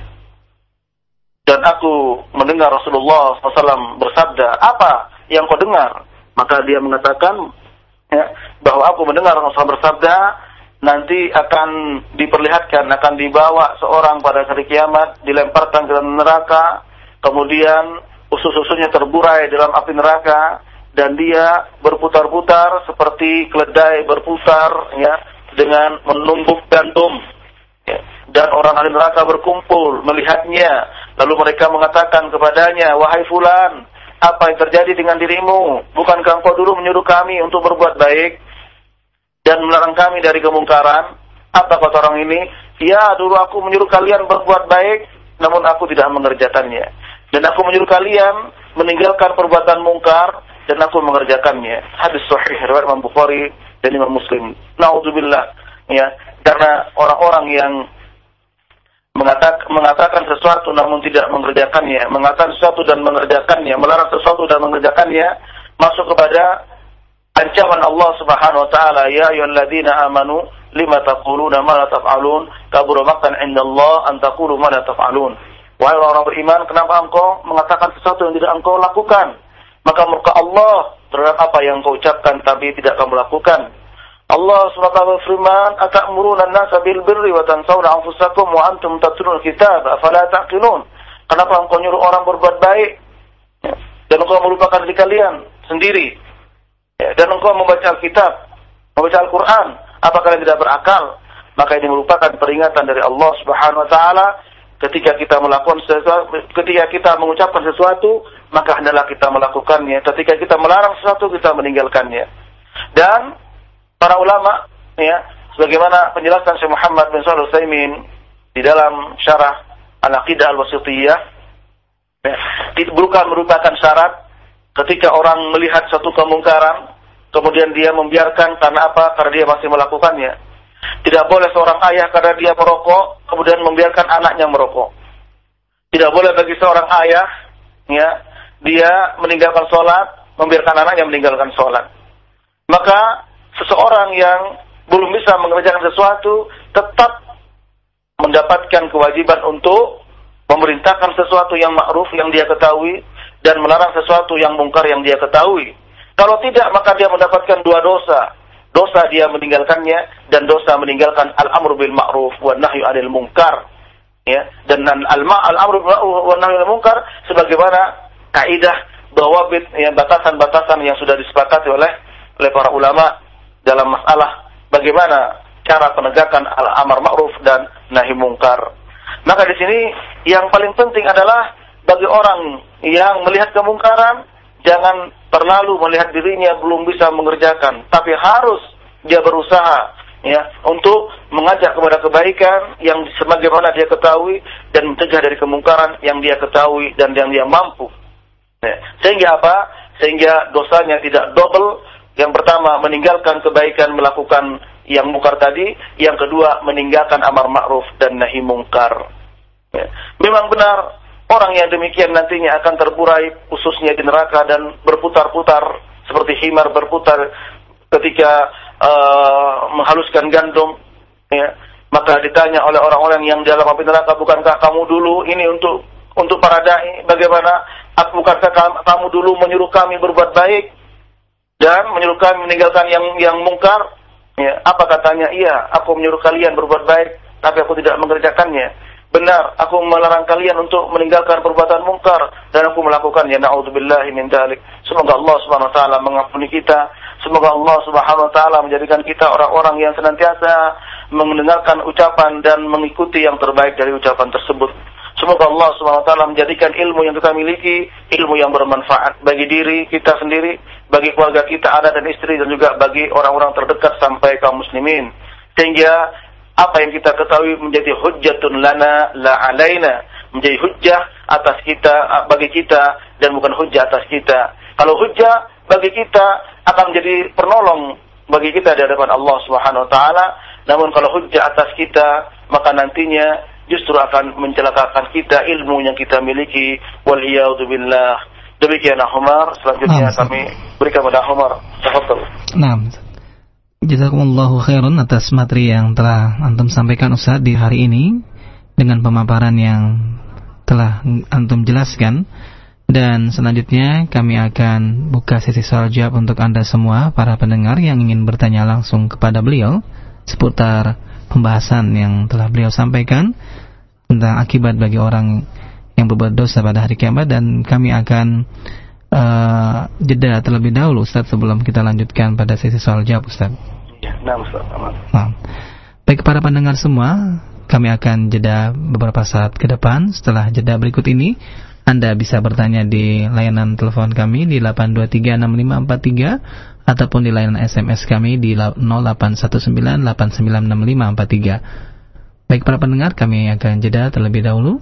Dan aku mendengar Rasulullah SAW bersabda, apa yang kau dengar? Maka dia mengatakan ya, bahwa aku mendengar Rasulullah bersabda nanti akan diperlihatkan akan dibawa seorang pada hari kiamat dilemparkan ke neraka kemudian usus-ususnya terburai dalam api neraka dan dia berputar-putar seperti keledai berputar ya dengan menumbuk gantung ya. dan orang ahli neraka berkumpul melihatnya lalu mereka mengatakan kepadanya wahai fulan apa yang terjadi dengan dirimu? Bukankah engkau dulu menyuruh kami untuk berbuat baik dan melarang kami dari kemungkaran? Apa kata orang ini? Ya, dulu aku menyuruh kalian berbuat baik, namun aku tidak mengerjakannya. Dan aku menyuruh kalian meninggalkan perbuatan mungkar, dan aku mengerjakannya. Hadis sahih riwayat Imam Bukhari dan Imam Muslim. Nauzubillah. Ya, karena orang-orang yang mengatakan sesuatu namun tidak mengerjakannya, mengatakan sesuatu dan mengerjakannya, melarang sesuatu dan mengerjakannya, masuk kepada ancaman Allah Subhanahu wa taala, ya ayyuhalladzina amanu lima taquluna ma la taf'alun, kabura maqtan 'inda Allah an taqulu ma la taf'alun. Wahai orang beriman, kenapa engkau mengatakan sesuatu yang tidak engkau lakukan? Maka murka Allah terhadap apa yang engkau ucapkan tapi tidak kamu lakukan. Allah SWT berfirman, "Atamuruna an-nasa bil birri wa tansawna anfusakum wa antum tatlun kitab, afala taqilun?" Kenapa engkau nyuruh orang berbuat baik dan engkau melupakan diri kalian sendiri? Ya. Dan engkau membaca kitab, membaca Al-Qur'an, apa kalian tidak berakal? Maka ini merupakan peringatan dari Allah Subhanahu wa taala ketika kita melakukan sesuatu, ketika kita mengucapkan sesuatu, maka hendaklah kita melakukannya. Ketika kita melarang sesuatu, kita meninggalkannya. Dan para ulama ya sebagaimana penjelasan Syekh Muhammad bin Shalih Utsaimin di dalam syarah Al-Aqidah Al-Wasithiyah ya, bukan merupakan syarat ketika orang melihat satu kemungkaran kemudian dia membiarkan karena apa? Karena dia masih melakukannya. Tidak boleh seorang ayah karena dia merokok kemudian membiarkan anaknya merokok. Tidak boleh bagi seorang ayah ya dia meninggalkan sholat membiarkan anaknya meninggalkan sholat. Maka seseorang yang belum bisa mengerjakan sesuatu tetap mendapatkan kewajiban untuk memerintahkan sesuatu yang ma'ruf yang dia ketahui dan melarang sesuatu yang mungkar yang dia ketahui. Kalau tidak maka dia mendapatkan dua dosa. Dosa dia meninggalkannya dan dosa meninggalkan al-amru bil ma'ruf wa nahyu 'anil munkar. Ya, dan al-amru bil ma'ruf wa nahyu 'anil munkar sebagaimana kaidah dawabit yang batasan-batasan yang sudah disepakati oleh oleh para ulama dalam masalah bagaimana cara penegakan al-amar ma'ruf dan nahi mungkar. Maka di sini yang paling penting adalah bagi orang yang melihat kemungkaran jangan terlalu melihat dirinya belum bisa mengerjakan, tapi harus dia berusaha ya untuk mengajak kepada kebaikan yang sebagaimana dia ketahui dan mencegah dari kemungkaran yang dia ketahui dan yang dia mampu. Ya. Sehingga apa? Sehingga dosanya tidak double yang pertama meninggalkan kebaikan melakukan yang mungkar tadi, yang kedua meninggalkan amar ma'ruf dan nahi mungkar. Ya. Memang benar orang yang demikian nantinya akan terburai khususnya di neraka dan berputar-putar seperti himar berputar ketika uh, menghaluskan gandum ya. Maka ditanya oleh orang-orang yang dalam api neraka bukankah kamu dulu ini untuk untuk para dai? Bagaimana? Bukankah kamu dulu menyuruh kami berbuat baik? Dan menyuruh kami meninggalkan yang yang mungkar? Ya apa katanya? Iya aku menyuruh kalian berbuat baik tapi aku tidak mengerjakannya benar aku melarang kalian untuk meninggalkan perbuatan mungkar dan aku melakukannya. Naudzubillahi min dzalik semoga Allah Subhanahu wa taala mengampuni kita. Semoga Allah Subhanahu wa taala menjadikan kita orang-orang yang senantiasa mendengarkan ucapan dan mengikuti yang terbaik dari ucapan tersebut. Semoga Allah taala menjadikan ilmu yang kita miliki ilmu yang bermanfaat bagi diri kita sendiri, bagi keluarga kita, anak dan istri dan juga bagi orang-orang terdekat sampai kaum muslimin. Sehingga apa yang kita ketahui menjadi hujjatun lana la alaina. Menjadi hujjah atas kita bagi kita dan bukan hujjah atas kita. Kalau hujjah bagi kita akan menjadi penolong bagi kita di hadapan Allah Subhanahu wa taala. Namun kalau hujjah atas kita maka nantinya justru akan mencelakakan kita ilmu yang kita miliki. Wal billah. Demikian Umar selanjutnya kami berikan pada Umar tafadhol. Nah Jazakumullahu khairan atas materi yang telah Antum sampaikan Ustaz di hari ini. Dengan pemaparan yang telah Antum jelaskan. Dan selanjutnya kami akan buka sesi soal jawab untuk Anda semua para pendengar yang ingin bertanya langsung kepada beliau seputar pembahasan yang telah beliau sampaikan tentang akibat bagi orang yang berbuat dosa pada hari kiamat. Dan kami akan uh, jeda terlebih dahulu Ustaz sebelum kita lanjutkan pada sesi soal jawab Ustaz. Ya, nah, Ustaz. Nah. Baik para pendengar semua, kami akan jeda beberapa saat ke depan. Setelah jeda berikut ini, Anda bisa bertanya di layanan telepon kami di 8236543 ataupun di layanan SMS kami di 0819896543. Baik para pendengar, kami akan jeda terlebih dahulu.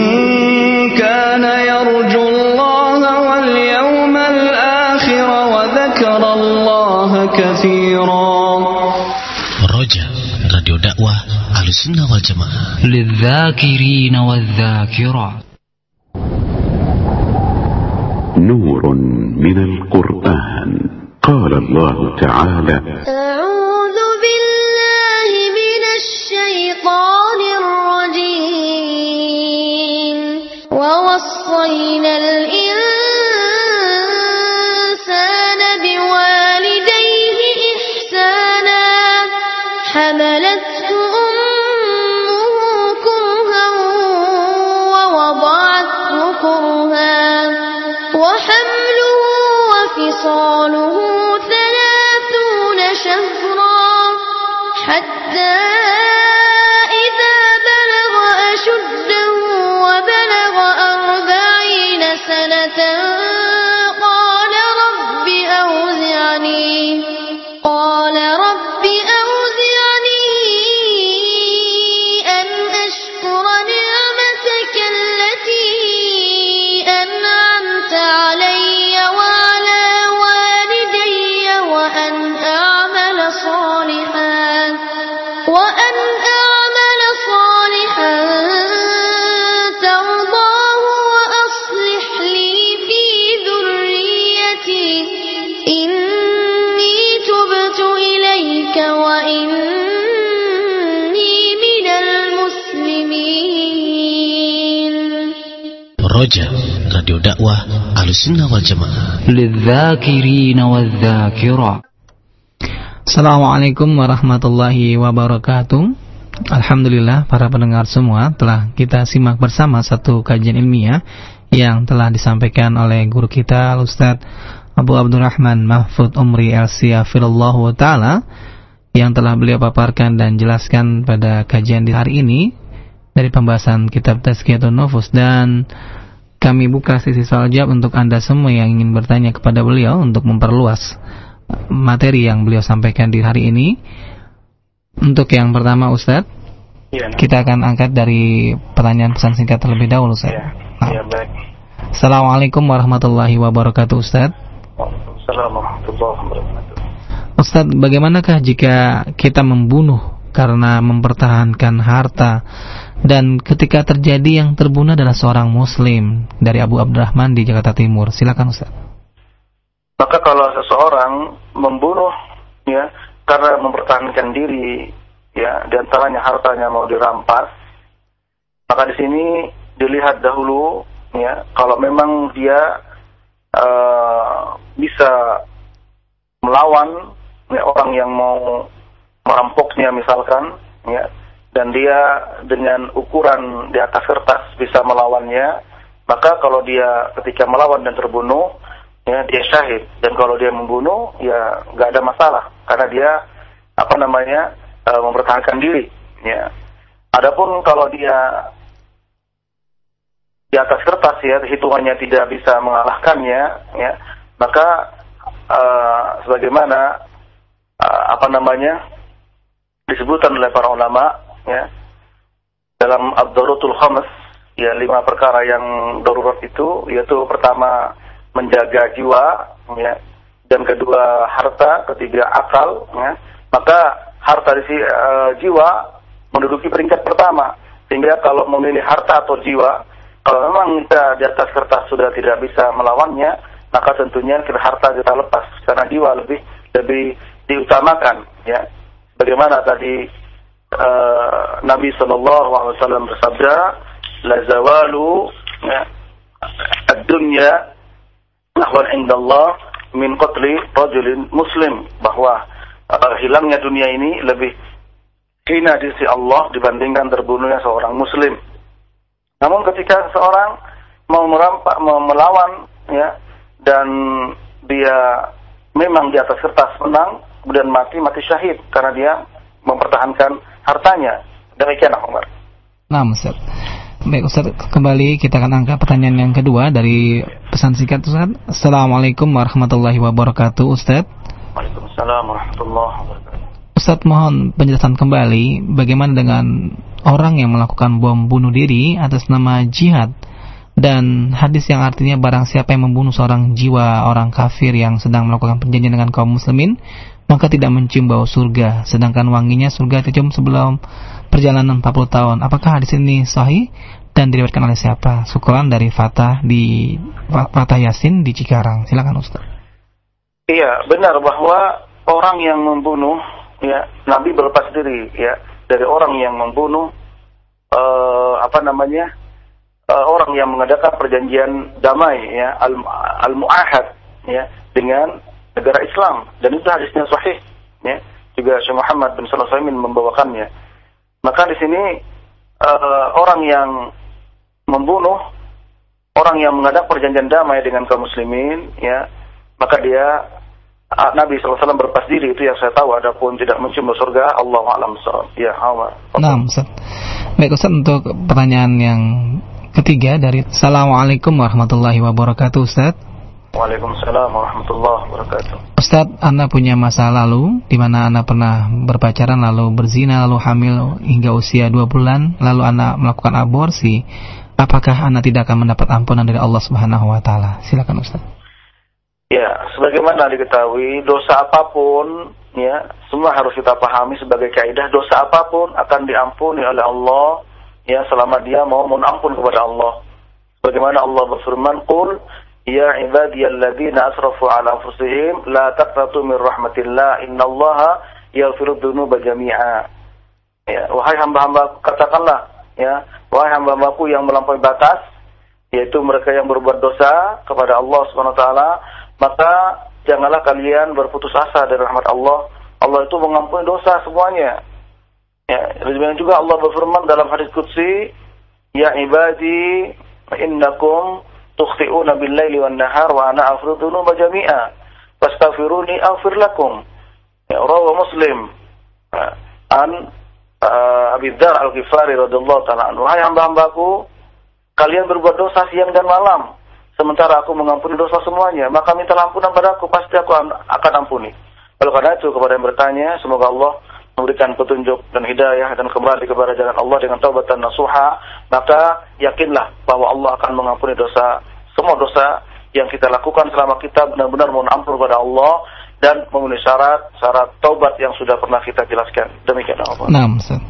السنة والجماعة. للذاكرين والذاكرات. نور من القرآن. قال الله تعالى dakwah Ahlussunnah wal Jamaah. Assalamualaikum warahmatullahi wabarakatuh Alhamdulillah para pendengar semua telah kita simak bersama satu kajian ilmiah yang telah disampaikan oleh guru kita Ustaz Abu Abdurrahman Mahfud Umri Al-Siyafirullah ta'ala yang telah beliau paparkan dan jelaskan pada kajian di hari ini dari pembahasan kitab Tazkiyatun Nufus dan kami buka sesi soal jawab untuk Anda semua yang ingin bertanya kepada beliau untuk memperluas materi yang beliau sampaikan di hari ini. Untuk yang pertama Ustadz, nah. kita akan angkat dari pertanyaan pesan singkat terlebih dahulu Ustadz. Iya, Nah. iya baik. Assalamualaikum warahmatullahi wabarakatuh Ustadz. Waalaikumsalam warahmatullahi wabarakatuh. Ustadz, bagaimanakah jika kita membunuh karena mempertahankan harta dan ketika terjadi yang terbunuh adalah seorang muslim dari Abu Abdurrahman di Jakarta Timur. Silakan Ustaz. Maka kalau seseorang membunuh ya karena mempertahankan diri ya di antaranya hartanya mau dirampas maka di sini dilihat dahulu ya kalau memang dia eh, bisa melawan ya, orang yang mau merampoknya misalkan ya dan dia dengan ukuran di atas kertas bisa melawannya maka kalau dia ketika melawan dan terbunuh ya dia syahid. Dan kalau dia membunuh ya nggak ada masalah karena dia apa namanya eh, mempertahankan diri ya. Adapun kalau dia di atas kertas ya hitungannya tidak bisa mengalahkannya ya maka eh, sebagaimana eh, apa namanya disebutkan oleh para ulama ya. Dalam Abdurratul Khamas ya lima perkara yang darurat itu yaitu pertama menjaga jiwa ya dan kedua harta ketiga akal ya. Maka harta di eh, jiwa menduduki peringkat pertama sehingga kalau memilih harta atau jiwa kalau memang kita di atas kertas sudah tidak bisa melawannya maka tentunya harta kita lepas karena jiwa lebih lebih diutamakan ya. Bagaimana tadi eh, Nabi Shallallahu Alaihi Wasallam bersabda la zawalu ya, ad-dunya ahwan indallah min qatli rajulin muslim bahwa eh, hilangnya dunia ini lebih hina di sisi Allah dibandingkan terbunuhnya seorang muslim. Namun ketika seorang mau merampak, mau melawan ya dan dia memang di atas kertas menang kemudian mati mati syahid karena dia mempertahankan hartanya. Demikian Umar. Nah, Ustaz. Baik Ustaz, kembali kita akan angkat pertanyaan yang kedua dari pesan singkat Ustaz. Assalamualaikum warahmatullahi wabarakatuh Ustaz. Waalaikumsalam warahmatullahi wabarakatuh. Ustaz mohon penjelasan kembali bagaimana dengan orang yang melakukan bom bunuh diri atas nama jihad dan hadis yang artinya barang siapa yang membunuh seorang jiwa orang kafir yang sedang melakukan perjanjian dengan kaum muslimin maka tidak mencium bau surga sedangkan wanginya surga tercium sebelum perjalanan 40 tahun. Apakah hadis ini sahih? Dan diriwayatkan oleh siapa? Syukuran dari Fatah di Fatah Yasin di Cikarang. Silakan Ustaz. Iya, benar bahwa orang yang membunuh ya Nabi berlepas diri ya dari orang yang membunuh eh, apa namanya eh, orang yang mengadakan perjanjian damai ya al, al ya dengan negara Islam. Dan itu hadisnya sahih ya. Juga Syekh Muhammad bin Al membawakannya. Maka di sini eh, orang yang membunuh orang yang mengadakan perjanjian damai dengan kaum muslimin ya maka dia ah, Nabi SAW berpas diri. Itu yang saya tahu. Adapun tidak mencium surga Allah alam ya Allah Nah, Ustaz. Baik Ustaz untuk pertanyaan yang ketiga dari Assalamualaikum warahmatullahi wabarakatuh Ustaz. Waalaikumsalam warahmatullahi wabarakatuh Ustaz, Anda punya masa lalu di mana Anda pernah berpacaran lalu berzina lalu hamil hingga usia 2 bulan lalu Anda melakukan aborsi. Apakah Anda tidak akan mendapat ampunan dari Allah Subhanahu wa taala? Silakan Ustaz. Ya, sebagaimana diketahui, dosa apa pun, ya, semua harus kita pahami sebagai kaidah, dosa apa pun akan diampuni oleh Allah, ya, selama dia mau mohon ampun kepada Allah. Bagaimana Allah berfirman, "Qul ya ibadiyalladzina asrafu ala anfusihim la taqnatu min rahmatillah, innallaha yaghfiru dzunuba jami'a." Ya, wahai hamba-hamba, katakanlah, ya, wahai hamba-hambaku yang melampaui batas, yaitu mereka yang berbuat dosa kepada Allah Subhanahu wa taala, maka janganlah kalian berputus asa dari rahmat Allah. Allah itu mengampuni dosa semuanya. Ya, demikian juga Allah berfirman dalam hadis qudsi, "Ya ibadi, innakum tukhti'una bil-laili wan-nahar wa ana aghfiru dzunuba jami'a. Fastaghfiruni aghfir lakum." Ya, rawahu Muslim. Ya, An uh, Abi Dzar Al-Ghifari radhiyallahu taala anhu, "Hai hamba-hambaku, kalian berbuat dosa siang dan malam, sementara aku mengampuni dosa semuanya, maka minta ampunan padaku, pasti aku an- akan ampuni. Oleh karena itu kepada yang bertanya, semoga Allah memberikan petunjuk dan hidayah dan kembali kepada jalan Allah dengan taubat dan nasuha, maka yakinlah bahwa Allah akan mengampuni dosa semua dosa yang kita lakukan selama kita benar-benar mohon ampun kepada Allah dan memenuhi syarat syarat taubat yang sudah pernah kita jelaskan. Demikian Allah. Nah, Ustaz.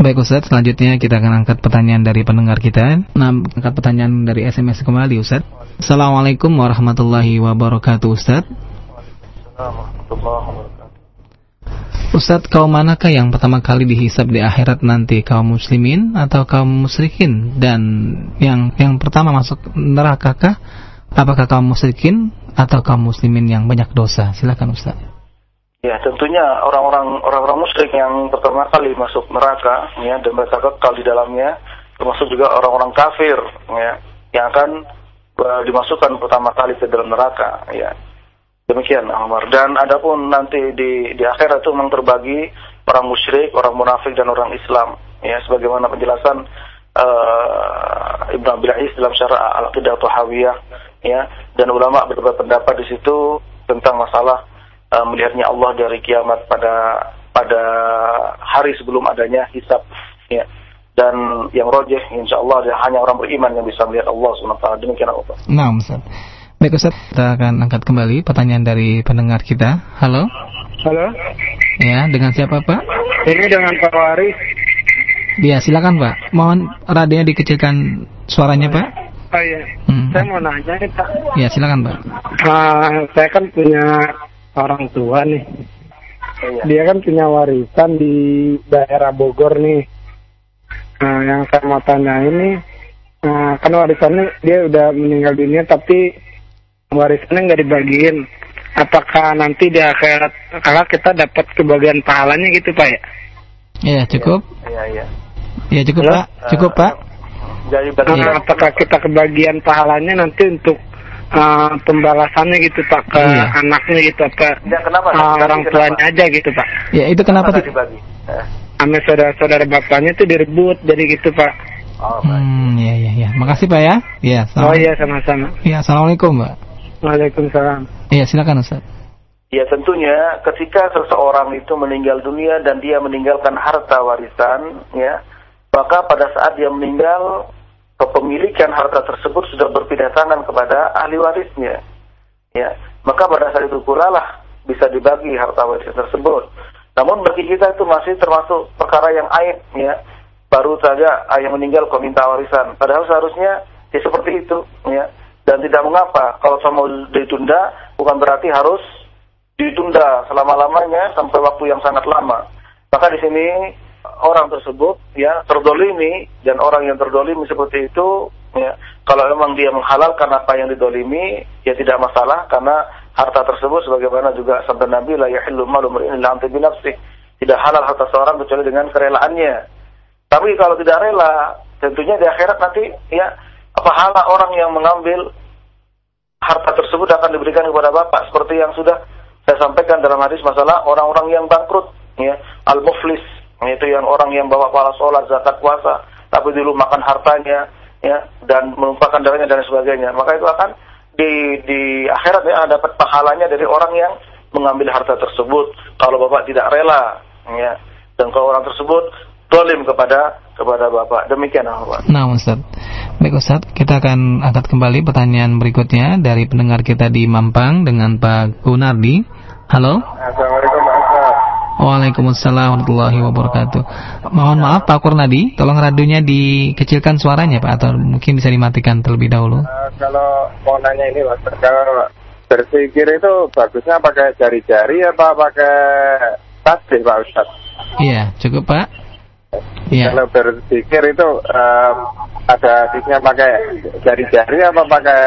Baik Ustaz, selanjutnya kita akan angkat pertanyaan dari pendengar kita. Nah, angkat pertanyaan dari SMS kembali Ustaz. Assalamualaikum warahmatullahi wabarakatuh Ustaz. Ustaz, kaum manakah yang pertama kali dihisab di akhirat nanti? Kaum muslimin atau kaum musyrikin? Dan yang yang pertama masuk neraka kah? Apakah kaum musyrikin atau kaum muslimin yang banyak dosa? Silakan Ustaz. Ya, tentunya orang-orang orang-orang musyrik yang pertama kali masuk neraka ya dan mereka kekal di dalamnya termasuk juga orang-orang kafir ya yang akan uh, dimasukkan pertama kali ke dalam neraka ya. Demikian Umar dan adapun nanti di di akhirat itu memang terbagi orang musyrik, orang munafik dan orang Islam. Ya sebagaimana penjelasan uh, Ibnu Abil Ais dalam syarah Al-Aqidah Tuhawiyah ya. Dan ulama berpendapat di situ tentang masalah uh, melihatnya Allah dari kiamat pada pada hari sebelum adanya hisab ya. Dan yang rojeh insya Allah hanya orang beriman yang bisa melihat Allah SWT demikian Allah Nah, Ustaz. Baik Ustaz, kita akan angkat kembali pertanyaan dari pendengar kita. Halo? Halo, Ya, dengan siapa Pak? ini dengan Pak Waris. Ya, silakan Pak. Mohon radionya dikecilkan suaranya Pak. Oh iya, Hmm. saya mau nanya nih Pak. Ya, silakan Pak. Ah, saya kan punya orang tua nih. Iya. Dia kan punya warisan di daerah Bogor nih. Nah, yang saya mau tanya ini, nah, kan warisannya dia udah meninggal dunia tapi warisannya nggak dibagiin. Apakah nanti di akhirat kalau kita dapat kebagian pahalanya gitu Pak ya? Ya, cukup. iya iya Ya, cukup Halo? Pak. Cukup Pak. jadi Nah, bagi apakah kita kebagian pahalanya nanti untuk uh, pembalasannya gitu Pak ke Iya. anaknya gitu apa Ya, kenapa? uh, Kenapa? orang tuanya aja gitu Pak? Ya, itu kenapa Kenapa dibagi Eh, Sama saudara-saudara bapaknya tuh direbut jadi gitu Pak. oh, baik. Hmm, ya, ya, ya. Makasih Pak ya. Ya, Oh iya sama-sama. Ya, assalamualaikum Pak. Waalaikumsalam. Ya, silakan Ustaz. Ya tentunya ketika seseorang itu meninggal dunia dan dia meninggalkan harta warisan, ya, maka pada saat dia meninggal kepemilikan harta tersebut sudah berpindah tangan kepada ahli warisnya. Ya, maka pada saat itu pula lah bisa dibagi harta warisan tersebut. Namun bagi kita itu masih termasuk perkara yang aib, ya. Baru saja ayah meninggal kok minta warisan. Padahal seharusnya ya seperti itu, ya. Dan tidak mengapa kalau mau ditunda bukan berarti harus ditunda selama-lamanya sampai waktu yang sangat lama. Maka di sini orang tersebut ya terdolimi dan orang yang terdolimi seperti itu ya kalau memang dia menghalalkan apa yang didolimi ya tidak masalah karena harta tersebut sebagaimana juga sabda Nabi la yahillu malu. Tidak halal harta seorang kecuali dengan kerelaannya. Tapi kalau tidak rela, tentunya di akhirat nanti ya pahala orang yang mengambil harta tersebut akan diberikan kepada bapak? Seperti yang sudah saya sampaikan dalam hadis masalah orang-orang yang bangkrut ya. Al-muflis yaitu yang orang yang bawa pahala sholat zakat puasa tapi dulu makan hartanya ya dan menumpahkan darahnya dan sebagainya. Maka itu akan di di akhirat ya dapat pahalanya dari orang yang mengambil harta tersebut. Kalau bapak tidak rela ya dan kalau orang tersebut dolim kepada kepada bapak. Demikian Bapak. Nah, Ustaz. Baik Ustaz, kita akan angkat kembali pertanyaan berikutnya dari pendengar kita di Mampang dengan Pak Gunardi. Halo? Assalamualaikum Pak Ustaz. Waalaikumsalam warahmatullahi wabarakatuh. Mohon maaf Pak Kurnadi, tolong radionya dikecilkan suaranya Pak atau mungkin bisa dimatikan terlebih dahulu. Eh, kalau mau nanya ini Pak, Ustaz, kalau berpikir itu bagusnya pakai jari-jari apa pakai tasbih Pak Ustaz? Iya, cukup Pak. Iya. Kalau berpikir itu em, ada hadisnya pakai jari-jari apa pakai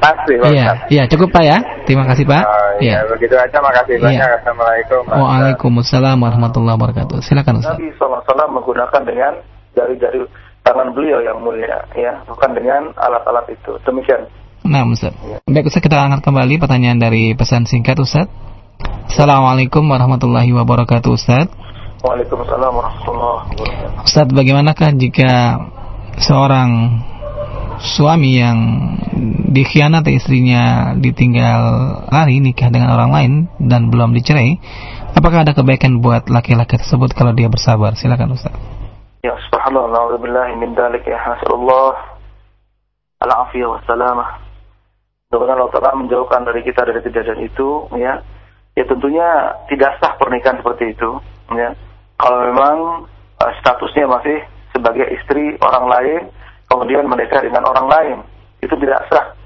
tasbih Pak Iya, iya cukup Pak ya. Terima kasih Pak. Oh, iya, Iya. begitu aja makasih Iya. banyak. Assalamualaikum. Pak Ustaz. Waalaikumsalam warahmatullahi wabarakatuh. Silakan Ustaz. Nabi SAW menggunakan dengan jari-jari tangan beliau yang mulia, ya, bukan dengan alat-alat itu. Demikian. Nah, Ustaz. Baik, Ustaz kita angkat kembali pertanyaan dari pesan singkat Ustaz. Assalamualaikum warahmatullahi wabarakatuh Ustaz. Waalaikumsalam warahmatullahi wabarakatuh. Ustaz, bagaimanakah jika seorang suami yang dikhianati istrinya ditinggal lari nikah dengan orang lain dan belum dicerai, apakah ada kebaikan buat laki-laki tersebut kalau dia bersabar? Silakan Ustaz. Ya, subhanallah, na'udzubillahi min dalik ya hasalullah al-afiyah wa. Mudah-mudahan Allah Ta'ala menjauhkan dari kita dari kejadian itu, ya. Ya tentunya tidak sah pernikahan seperti itu, ya. Kalau memang eh, statusnya masih sebagai istri orang lain, kemudian menikah dengan orang lain, itu tidak sah.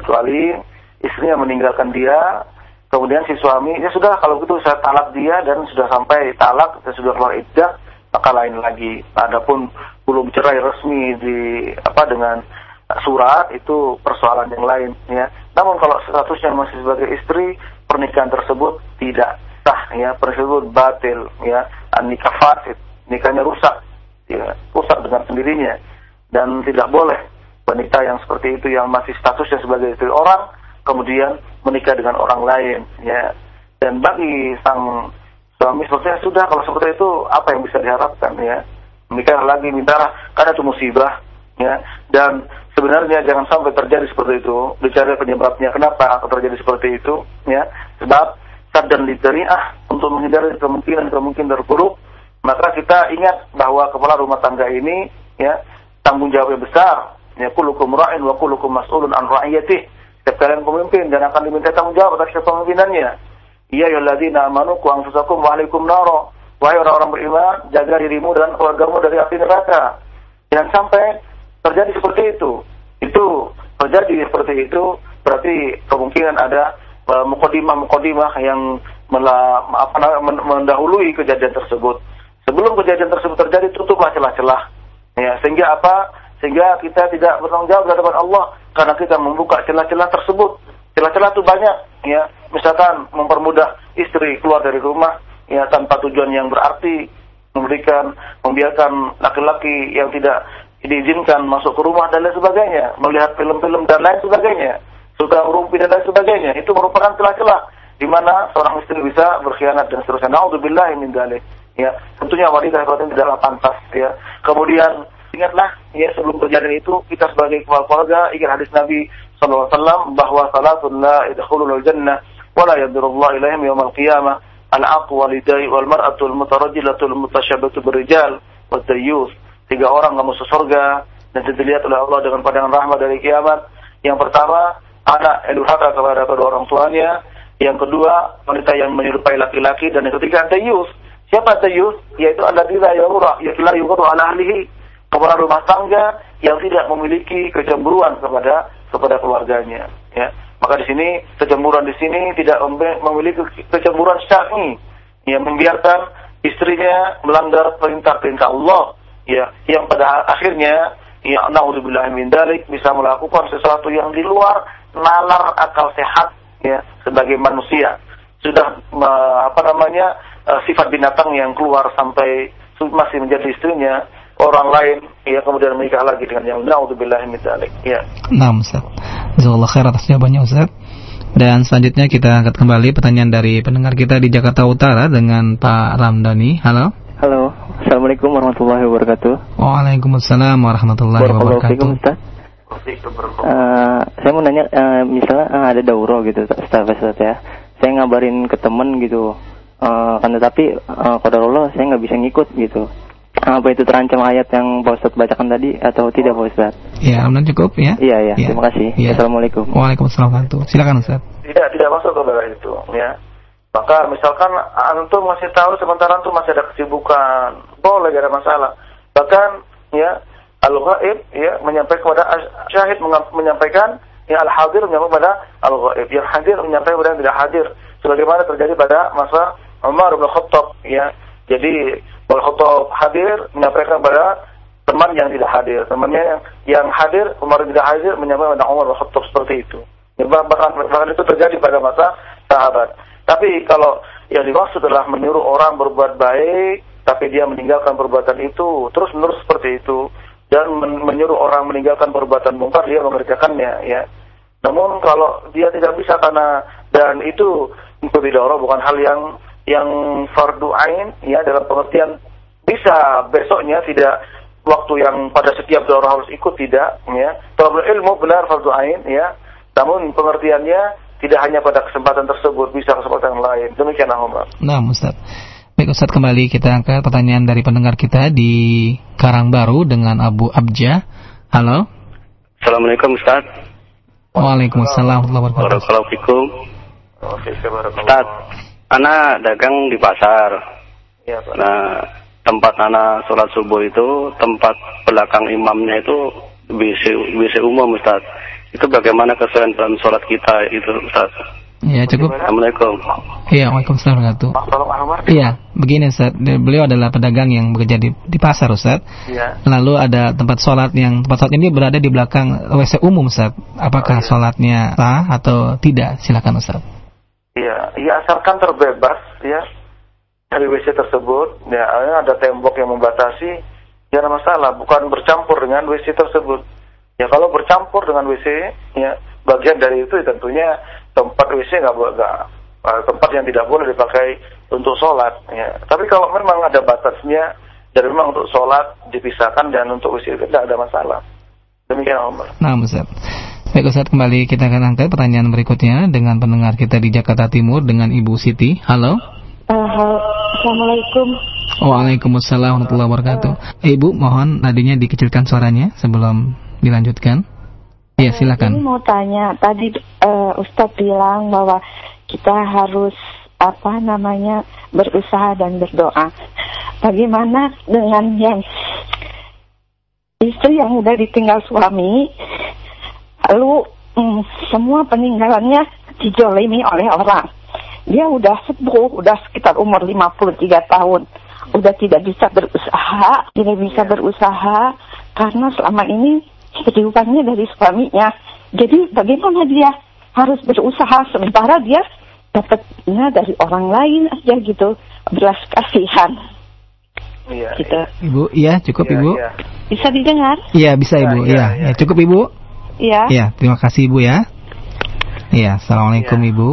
Kecuali istrinya meninggalkan dia, kemudian si suami, ya sudah kalau gitu saya talak dia dan sudah sampai talak, dan sudah keluar iddah, maka lain lagi. Adapun belum cerai resmi di apa dengan surat itu persoalan yang lain ya. Namun kalau statusnya masih sebagai istri, pernikahan tersebut tidak sah ya, tersebut batil ya, nikah fasid, nikahnya rusak ya, rusak dengan sendirinya. Dan tidak boleh wanita yang seperti itu yang masih statusnya sebagai istri orang kemudian menikah dengan orang lain ya. Dan bagi sang suami sepertinya sudah kalau seperti itu apa yang bisa diharapkan ya? Menikah lagi minta karena itu musibah ya. Dan sebenarnya jangan sampai terjadi seperti itu dicari penyebabnya. Kenapa terjadi seperti itu ya? Sebab sad dan lidariah untuk menghindari kemungkinan-kemungkinan terburuk maka kita ingat bahwa kepala rumah tangga ini ya tanggung jawabnya besar. Ya kulukum ra'in wa kulukum mas'ulun an ra'iyatih. Setiap kalian pemimpin dan akan diminta tanggung jawab atas kepemimpinannya ya ayyuhalladzina amanu qu anfusakum wa ahlikum naro. Wahai orang-orang beriman jaga dirimu dan keluargamu dari api neraka. Jangan sampai terjadi seperti itu. Itu terjadi seperti itu berarti kemungkinan ada uh, mukodimah-mukodimah yang mela, apa, mendahului kejadian tersebut. Sebelum kejadian tersebut terjadi, tutuplah celah-celah. Ya, sehingga apa? Sehingga kita tidak bertanggung jawab hadapan Allah karena kita membuka celah-celah tersebut. Celah-celah itu banyak, ya. Misalkan mempermudah istri keluar dari rumah, ya tanpa tujuan yang berarti, memberikan, membiarkan laki-laki yang tidak diizinkan masuk ke rumah dan lain sebagainya, melihat film-film dan lain sebagainya, suka merumpi dan lain sebagainya, itu merupakan celah-celah di mana seorang istri bisa berkhianat dan seterusnya. Naudzubillah min dzalik. Ya, tentunya wanita ini tidaklah pantas ya. Kemudian ingatlah ya sebelum kejadian itu kita sebagai kepala keluarga ingat hadis Nabi SAW bahwa salatun la idkhulul jannah wa la yadurullah ilaihim yawmal qiyamah al-aqu walidai wal mar'atu al-mutarajjilatu al-mutasyabbatu birrijal wa dayyus tiga orang kamu masuk surga dan dilihat oleh Allah dengan pandangan rahmat dari kiamat. Yang pertama, anak yang kepada kedua orang tuanya. Yang kedua, wanita yang menyerupai laki-laki. Dan yang ketiga, Yus. Siapa Yus? Yaitu alladzina yurah, yaitu la ala ahlihi. Kepala rumah tangga yang tidak memiliki kecemburuan kepada kepada keluarganya. Ya. Maka di sini kecemburuan di sini tidak memiliki kecemburuan syar'i yang membiarkan istrinya melanggar perintah-perintah Allah ya yang pada akhirnya ya naudzubillah min dalik bisa melakukan sesuatu yang di luar nalar akal sehat ya sebagai manusia sudah apa namanya uh, sifat binatang yang keluar sampai masih menjadi istrinya orang lain ya kemudian menikah lagi dengan yang naudzubillah min dalik ya nah Ustaz Jazakallah khair atas jawabannya Ustaz dan selanjutnya kita angkat kembali pertanyaan dari pendengar kita di Jakarta Utara dengan Pak Ramdhani. Halo. Halo, Assalamualaikum warahmatullahi wabarakatuh. Waalaikumsalam warahmatullahi wabarakatuh. Ustaz. Uh, saya mau nanya, uh, misalnya uh, ada dauro gitu, Ustaz, Ustaz ya. Saya ngabarin ke temen gitu, uh, kan tetapi uh, Allah saya nggak bisa ngikut gitu. Apa itu terancam ayat yang Pak Ustaz bacakan tadi atau tidak Pak Ustaz? Ya, aman cukup ya. Iya, iya, ya. terima kasih. Ya. Assalamualaikum. Waalaikumsalam warahmatullahi Silakan Ustaz. Tidak, tidak masuk ke itu, ya. Maka misalkan antum masih tahu sementara antum masih ada kesibukan, boleh gak ada masalah. Bahkan ya al-ghaib ya menyampaikan kepada syahid menyampaikan ya al-hadir menyampaikan kepada al-ghaib. Yang hadir menyampaikan kepada yang tidak hadir. Sebagaimana terjadi pada masa Umar bin Khattab ya. Jadi Umar Khattab hadir menyampaikan kepada teman yang tidak hadir. Temannya yang, yang hadir, Umar tidak hadir menyampaikan kepada Umar bin Khattab seperti itu. Bahkan, bahkan itu terjadi pada masa sahabat. Tapi kalau yang dimaksud adalah menyuruh orang berbuat baik, tapi dia meninggalkan perbuatan itu, terus menerus seperti itu, dan men menyuruh orang meninggalkan perbuatan mungkar, dia mengerjakannya, ya. Namun kalau dia tidak bisa karena dan itu itu tidak orang bukan hal yang yang fardu ain, ya dalam pengertian bisa besoknya tidak waktu yang pada setiap daurah harus ikut tidak ya. Talabul ilmu benar fardu ain ya. Namun pengertiannya tidak hanya pada kesempatan tersebut, bisa kesempatan yang lain. Demikianlah Umar. Nah, Ustaz. Baik Ustaz kembali kita angkat pertanyaan dari pendengar kita di Karangbaru dengan Abu Abja. Halo. Assalamualaikum Ustaz. Waalaikumsalam warahmatullahi wabarakatuh. Barakallahu. Ustaz, Ana dagang di pasar. Ya, Pak. Nah, tempat Ana sholat subuh itu, tempat belakang imamnya itu WC, WC umum Ustaz. Itu bagaimana kesesuaian dalam sholat kita itu Ustaz? Ya, cukup. Assalamualaikum. Iya, Waalaikumsalam warahmatullahi. Iya, begini Ustaz. Beliau adalah pedagang yang bekerja di, di pasar Ustaz. Iya. Lalu ada tempat sholat yang tempat sholat ini berada di belakang WC umum Ustaz. Apakah sholatnya sah atau tidak? Silakan Ustaz. Iya, ya asalkan terbebas ya dari WC tersebut, ya ada tembok yang membatasi, ya ada masalah, bukan bercampur dengan WC tersebut. Ya kalau bercampur dengan WC, ya bagian dari itu ya, tentunya tempat WC nggak nggak eh, tempat yang tidak boleh dipakai untuk sholat. Ya. Tapi kalau memang ada batasnya dan memang untuk sholat dipisahkan dan untuk WC tidak ada masalah. Demikian Umar. Nah. Baik Ustaz, kembali kita akan angkat pertanyaan berikutnya dengan pendengar kita di Jakarta Timur dengan Ibu Siti. Halo. Assalamualaikum. Waalaikumsalam warahmatullahi wabarakatuh. Eh, Ibu, mohon nadinya dikecilkan suaranya sebelum dilanjutkan. Iya, Ini silakan. mau tanya, tadi eh, Ustadz bilang bahwa kita harus apa namanya berusaha dan berdoa. Bagaimana dengan yang istri yang udah ditinggal suami, lalu mm, semua peninggalannya dijolimi oleh orang. Dia udah sepuh, udah sekitar umur 53 tahun. Udah tidak bisa berusaha, tidak bisa berusaha karena selama ini kehidupannya dari suaminya. Jadi bagaimana dia harus berusaha sementara dia dapatnya dari orang lain aja gitu. Belas kasihan Iya. gitu. Ibu, iya cukup Iya, Ibu. iya. Bisa didengar? Iya, bisa Ya, Ibu. iya, Iya, iya. ya, cukup Ibu. Ya. Iya, terima kasih Ibu ya. Iya, Assalamualaikum Iya. Ibu.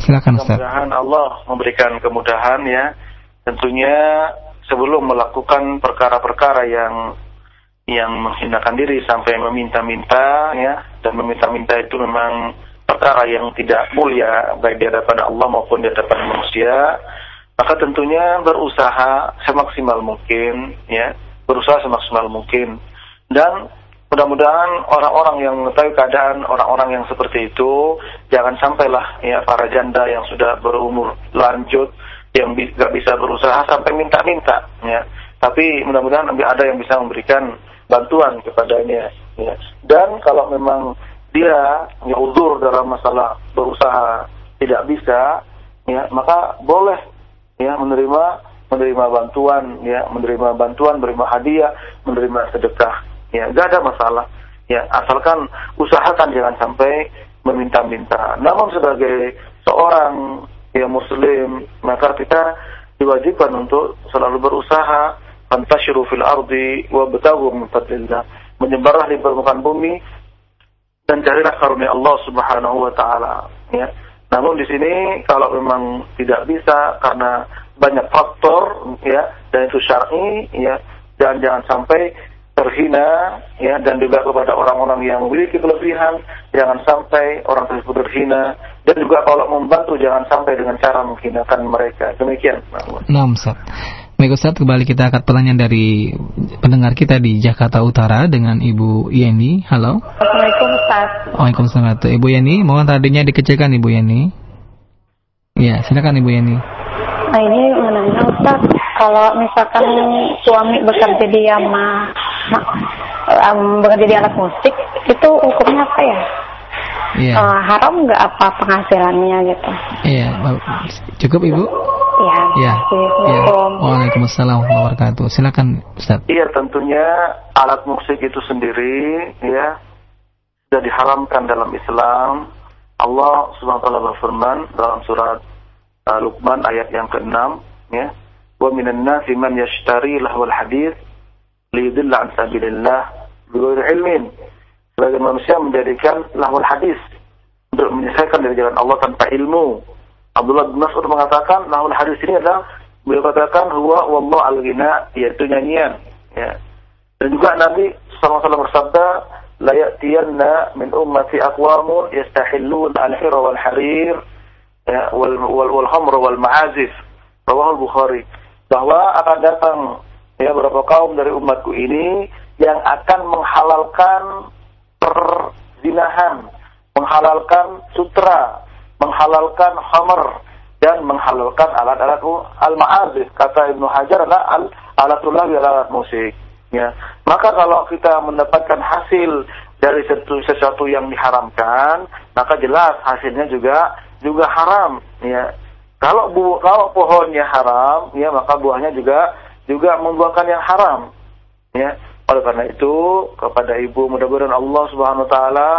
Silakan Ustaz. Mudah-mudahan Allah memberikan kemudahan ya. Tentunya sebelum melakukan perkara-perkara yang yang menghinakan diri sampai meminta-minta ya dan meminta-minta itu memang perkara yang tidak mulia baik di hadapan Allah maupun di hadapan manusia maka tentunya berusaha semaksimal mungkin ya berusaha semaksimal mungkin dan mudah-mudahan orang-orang yang mengetahui keadaan orang-orang yang seperti itu jangan sampailah ya para janda yang sudah berumur lanjut yang nggak bisa berusaha sampai minta-minta ya. Tapi mudah-mudahan ada yang bisa memberikan bantuan kepadanya ya. Dan kalau memang dia ya dalam masalah berusaha tidak bisa ya maka boleh ya menerima menerima bantuan ya menerima bantuan menerima hadiah menerima sedekah ya gak ada masalah. Ya asalkan usahakan jangan sampai meminta-minta. Namun sebagai seorang ya muslim maka kita diwajibkan untuk selalu berusaha. Fantashiru fil ardi wa betaghu min menyebarlah di permukaan bumi dan carilah karunia Allah Subhanahu wa taala. Ya. Namun di sini kalau memang tidak bisa karena banyak faktor ya dan itu syar'i ya dan jangan sampai terhina ya dan juga kepada orang-orang yang memiliki kelebihan jangan sampai orang tersebut terhina dan juga kalau membantu jangan sampai dengan cara menghinakan mereka demikian Nah, Ustaz. Baik Ustaz, kembali kita angkat pertanyaan dari pendengar kita di Jakarta Utara dengan Ibu Yeni. Halo. Assalamualaikum Ustaz. Waalaikumsalam. Ibu Yeni, mohon tadinya dikecilkan Ibu Yeni. Iya, silakan Ibu Yeni. Nah ini menanya Ustaz, kalau misalkan suami bekerja di Yama, ma- em, bekerja di alat musik, itu hukumnya apa ya? Iya. Eh, haram nggak apa penghasilannya gitu? Iya, cukup Ibu? Ya. Iya. Iya. Assalamualaikum. Waalaikumsalam warahmatullahi wabarakatuh. Silakan Ustaz. Iya tentunya alat musik itu sendiri ya sudah diharamkan dalam Islam. Allah Subhanahu wa taala berfirman dalam surat uh, Luqman ayat yang ke-6 ya. Wa minan nasi man yashtari lahwal hadis liyudilla an sabilillah bighairi ilmin. Sebagian manusia menjadikan lahwal hadis untuk menyelesaikan dari jalan Allah tanpa ilmu. Abdullah bin Mas'ud mengatakan lahul hadis ini adalah beliau katakan huwa wallah al-ghina yaitu nyanyian ya. Dan juga Nabi SAW bersabda, la ya'tiyanna min ummati aqwamun yastahillun al-hira wal harir ya, wal, wal, wal ma'azif. Rawahul Bukhari. Bahwa akan datang ya beberapa kaum dari umatku ini yang akan menghalalkan perzinahan, menghalalkan sutra, menghalalkan hamr dan menghalalkan alat-alat al-ma'azif. Kata Ibnu Hajar adalah al alatullah alat musik. Ya. Maka kalau kita mendapatkan hasil dari sesuatu, sesuatu yang diharamkan, maka jelas hasilnya juga juga haram. Ya. Kalau bu, kalau pohonnya haram, ya maka buahnya juga juga membuahkan yang haram. Ya. Oleh karena itu kepada ibu mudah-mudahan Allah Subhanahu Wa Taala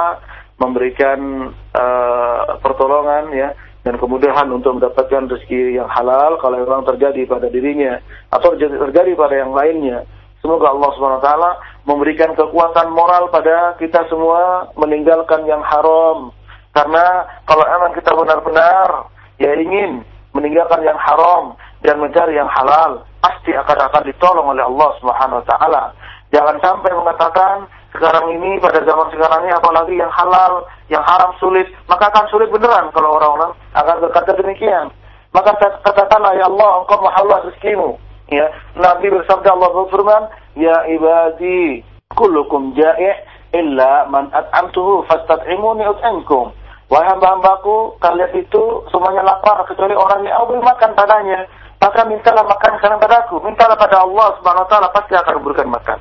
memberikan uh, pertolongan ya dan kemudahan untuk mendapatkan rezeki yang halal kalau memang terjadi pada dirinya atau terjadi pada yang lainnya. Semoga Allah Subhanahu wa taala memberikan kekuatan moral pada kita semua meninggalkan yang haram. Karena kalau emang kita benar-benar ya ingin meninggalkan yang haram dan mencari yang halal, pasti akan akan ditolong oleh Allah Subhanahu wa taala. Jangan sampai mengatakan sekarang ini pada zaman sekarang ini apalagi yang halal, yang haram sulit, maka akan sulit beneran kalau orang-orang akan berkata demikian. Maka katakanlah ya Allah engkau mahallah rezekimu. Ya, Nabi bersabda Allah berfirman, "Ya ibadi, kullukum ja'i' illa man at'amtuhu fastat'imuni ut'imkum." Wahai hamba-hambaku, kalian itu semuanya lapar kecuali orang yang aku makan padanya. Maka mintalah makan sekarang padaku. Mintalah pada Allah Subhanahu wa taala pasti akan memberikan makan.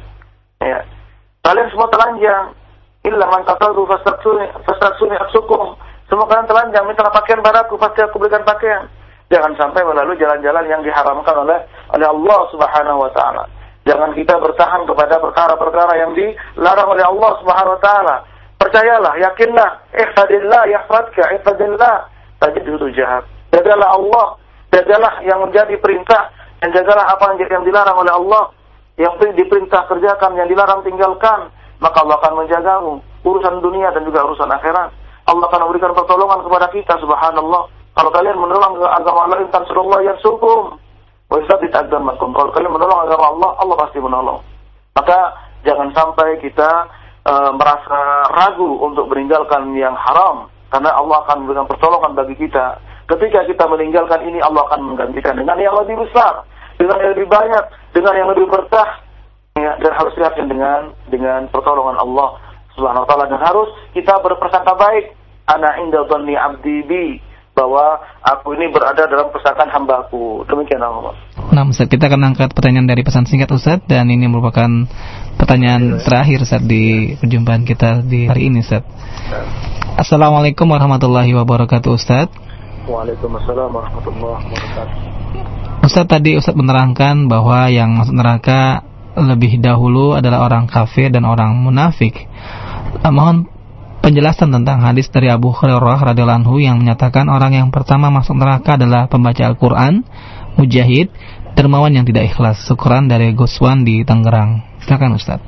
Ya. Kalian semua telanjang. Illa man taqadu fastaksuni aksukum. Semua kalian telanjang, minta pakaian padaku, pasti aku berikan pakaian. Jangan sampai melalui jalan-jalan yang diharamkan oleh oleh Allah Subhanahu wa taala. Jangan kita bertahan kepada perkara-perkara yang dilarang oleh Allah Subhanahu wa taala. Percayalah, yakinlah, ihfadillah yahfadka, ihfadillah tajidhu jahat. Jagalah Allah, jagalah yang menjadi perintah dan jagalah apa yang dilarang oleh Allah yang diperintah kerjakan, yang dilarang tinggalkan, maka Allah akan menjagamu. Urusan dunia dan juga urusan akhirat. Allah akan memberikan pertolongan kepada kita, subhanallah. Kalau kalian menolong agama lain, tansurullah yang sukum. Wa agamakum. Kalau kalian menolong agama Allah, Allah pasti menolong. Maka jangan sampai kita e, merasa ragu untuk meninggalkan yang haram. Karena Allah akan memberikan pertolongan bagi kita. Ketika kita meninggalkan ini, Allah akan menggantikan dengan yang lebih besar dengan yang lebih banyak, dengan yang lebih berkah, ya, dan harus yakin dengan dengan pertolongan Allah Subhanahu wa taala dan harus kita berprasangka baik ana inda dhanni abdi bahwa aku ini berada dalam persangkaan hambaku. Demikian Allah. Nah, Ustaz, kita akan angkat pertanyaan dari pesan singkat Ustaz dan ini merupakan pertanyaan terakhir Ustaz di perjumpaan kita di hari ini Ustaz. Assalamualaikum warahmatullahi wabarakatuh Ustaz. Waalaikumsalam warahmatullahi wabarakatuh. Ustaz tadi Ustaz menerangkan bahwa yang masuk neraka lebih dahulu adalah orang kafir dan orang munafik. Eh, mohon penjelasan tentang hadis dari Abu Hurairah radhiyallahu anhu yang menyatakan orang yang pertama masuk neraka adalah pembaca Al-Qur'an, mujahid, dermawan yang tidak ikhlas. Syukuran dari Guswan di Tangerang. Silakan Ustaz.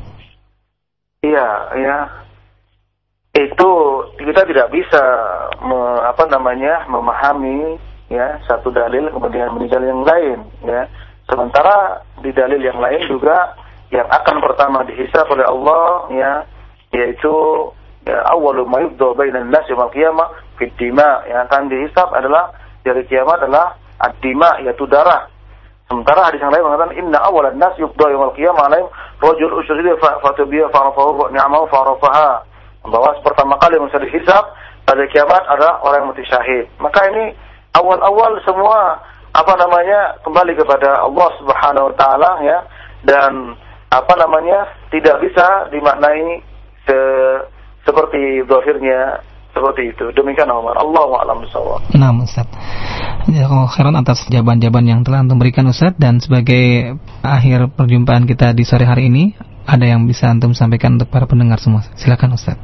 Iya, ya. Itu kita tidak bisa me, apa namanya memahami ya satu dalil kemudian meninggal yang lain ya sementara di dalil yang lain juga yang akan pertama dihisab oleh Allah ya yaitu ya awwalu ma bainan nas yaumil qiyamah yang akan dihisab adalah dari kiamat adalah ad-dima yaitu darah. Sementara hadis yang lain mengatakan inna awwalan nas yubda yaumil qiyamah alaihim rajul usrida fatubiya fa'rafahu ni'amahu fa'rafaha. Bahwa pertama kali yang bisa dihisab pada kiamat adalah orang yang mati syahid. Maka ini awal-awal semua apa namanya kembali kepada Allah Subhanahu wa taala ya. Dan apa namanya tidak bisa dimaknai se seperti zahirnya seperti itu. Demikian Umar. Allah a'lam bishawab. Nah, Ustaz. khairan atas jawaban-jawaban yang telah Antum berikan Ustaz dan sebagai akhir perjumpaan kita di sore hari ini, ada yang bisa Antum sampaikan untuk para pendengar semua. Silakan Ustaz.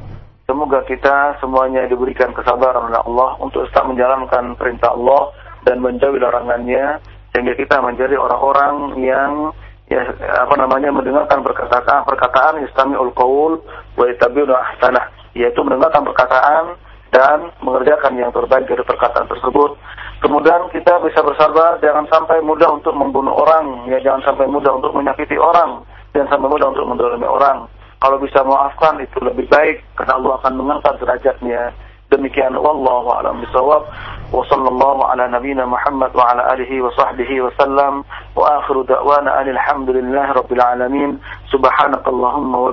Semoga kita semuanya diberikan kesabaran oleh Allah untuk tetap menjalankan perintah Allah dan menjauhi larangannya sehingga kita menjadi orang-orang yang ya apa namanya mendengarkan perkataan perkataan istamiul qaul wa yattabi'una ahsanah yaitu mendengarkan perkataan dan mengerjakan yang terbaik dari perkataan tersebut. Kemudian kita bisa bersabar jangan sampai mudah untuk membunuh orang, ya jangan sampai mudah untuk menyakiti orang dan sampai mudah untuk mendolimi orang. Kalau bisa memaafkan itu lebih baik karena Allah akan mengangkat derajatnya. Demikian wallahu a'lam bishawab. Wa sallallahu ala nabiyyina Muhammad wa ala alihi wa sahbihi wa sallam. Wa akhiru da'wana alhamdulillahi rabbil alamin. Subhanakallahumma wa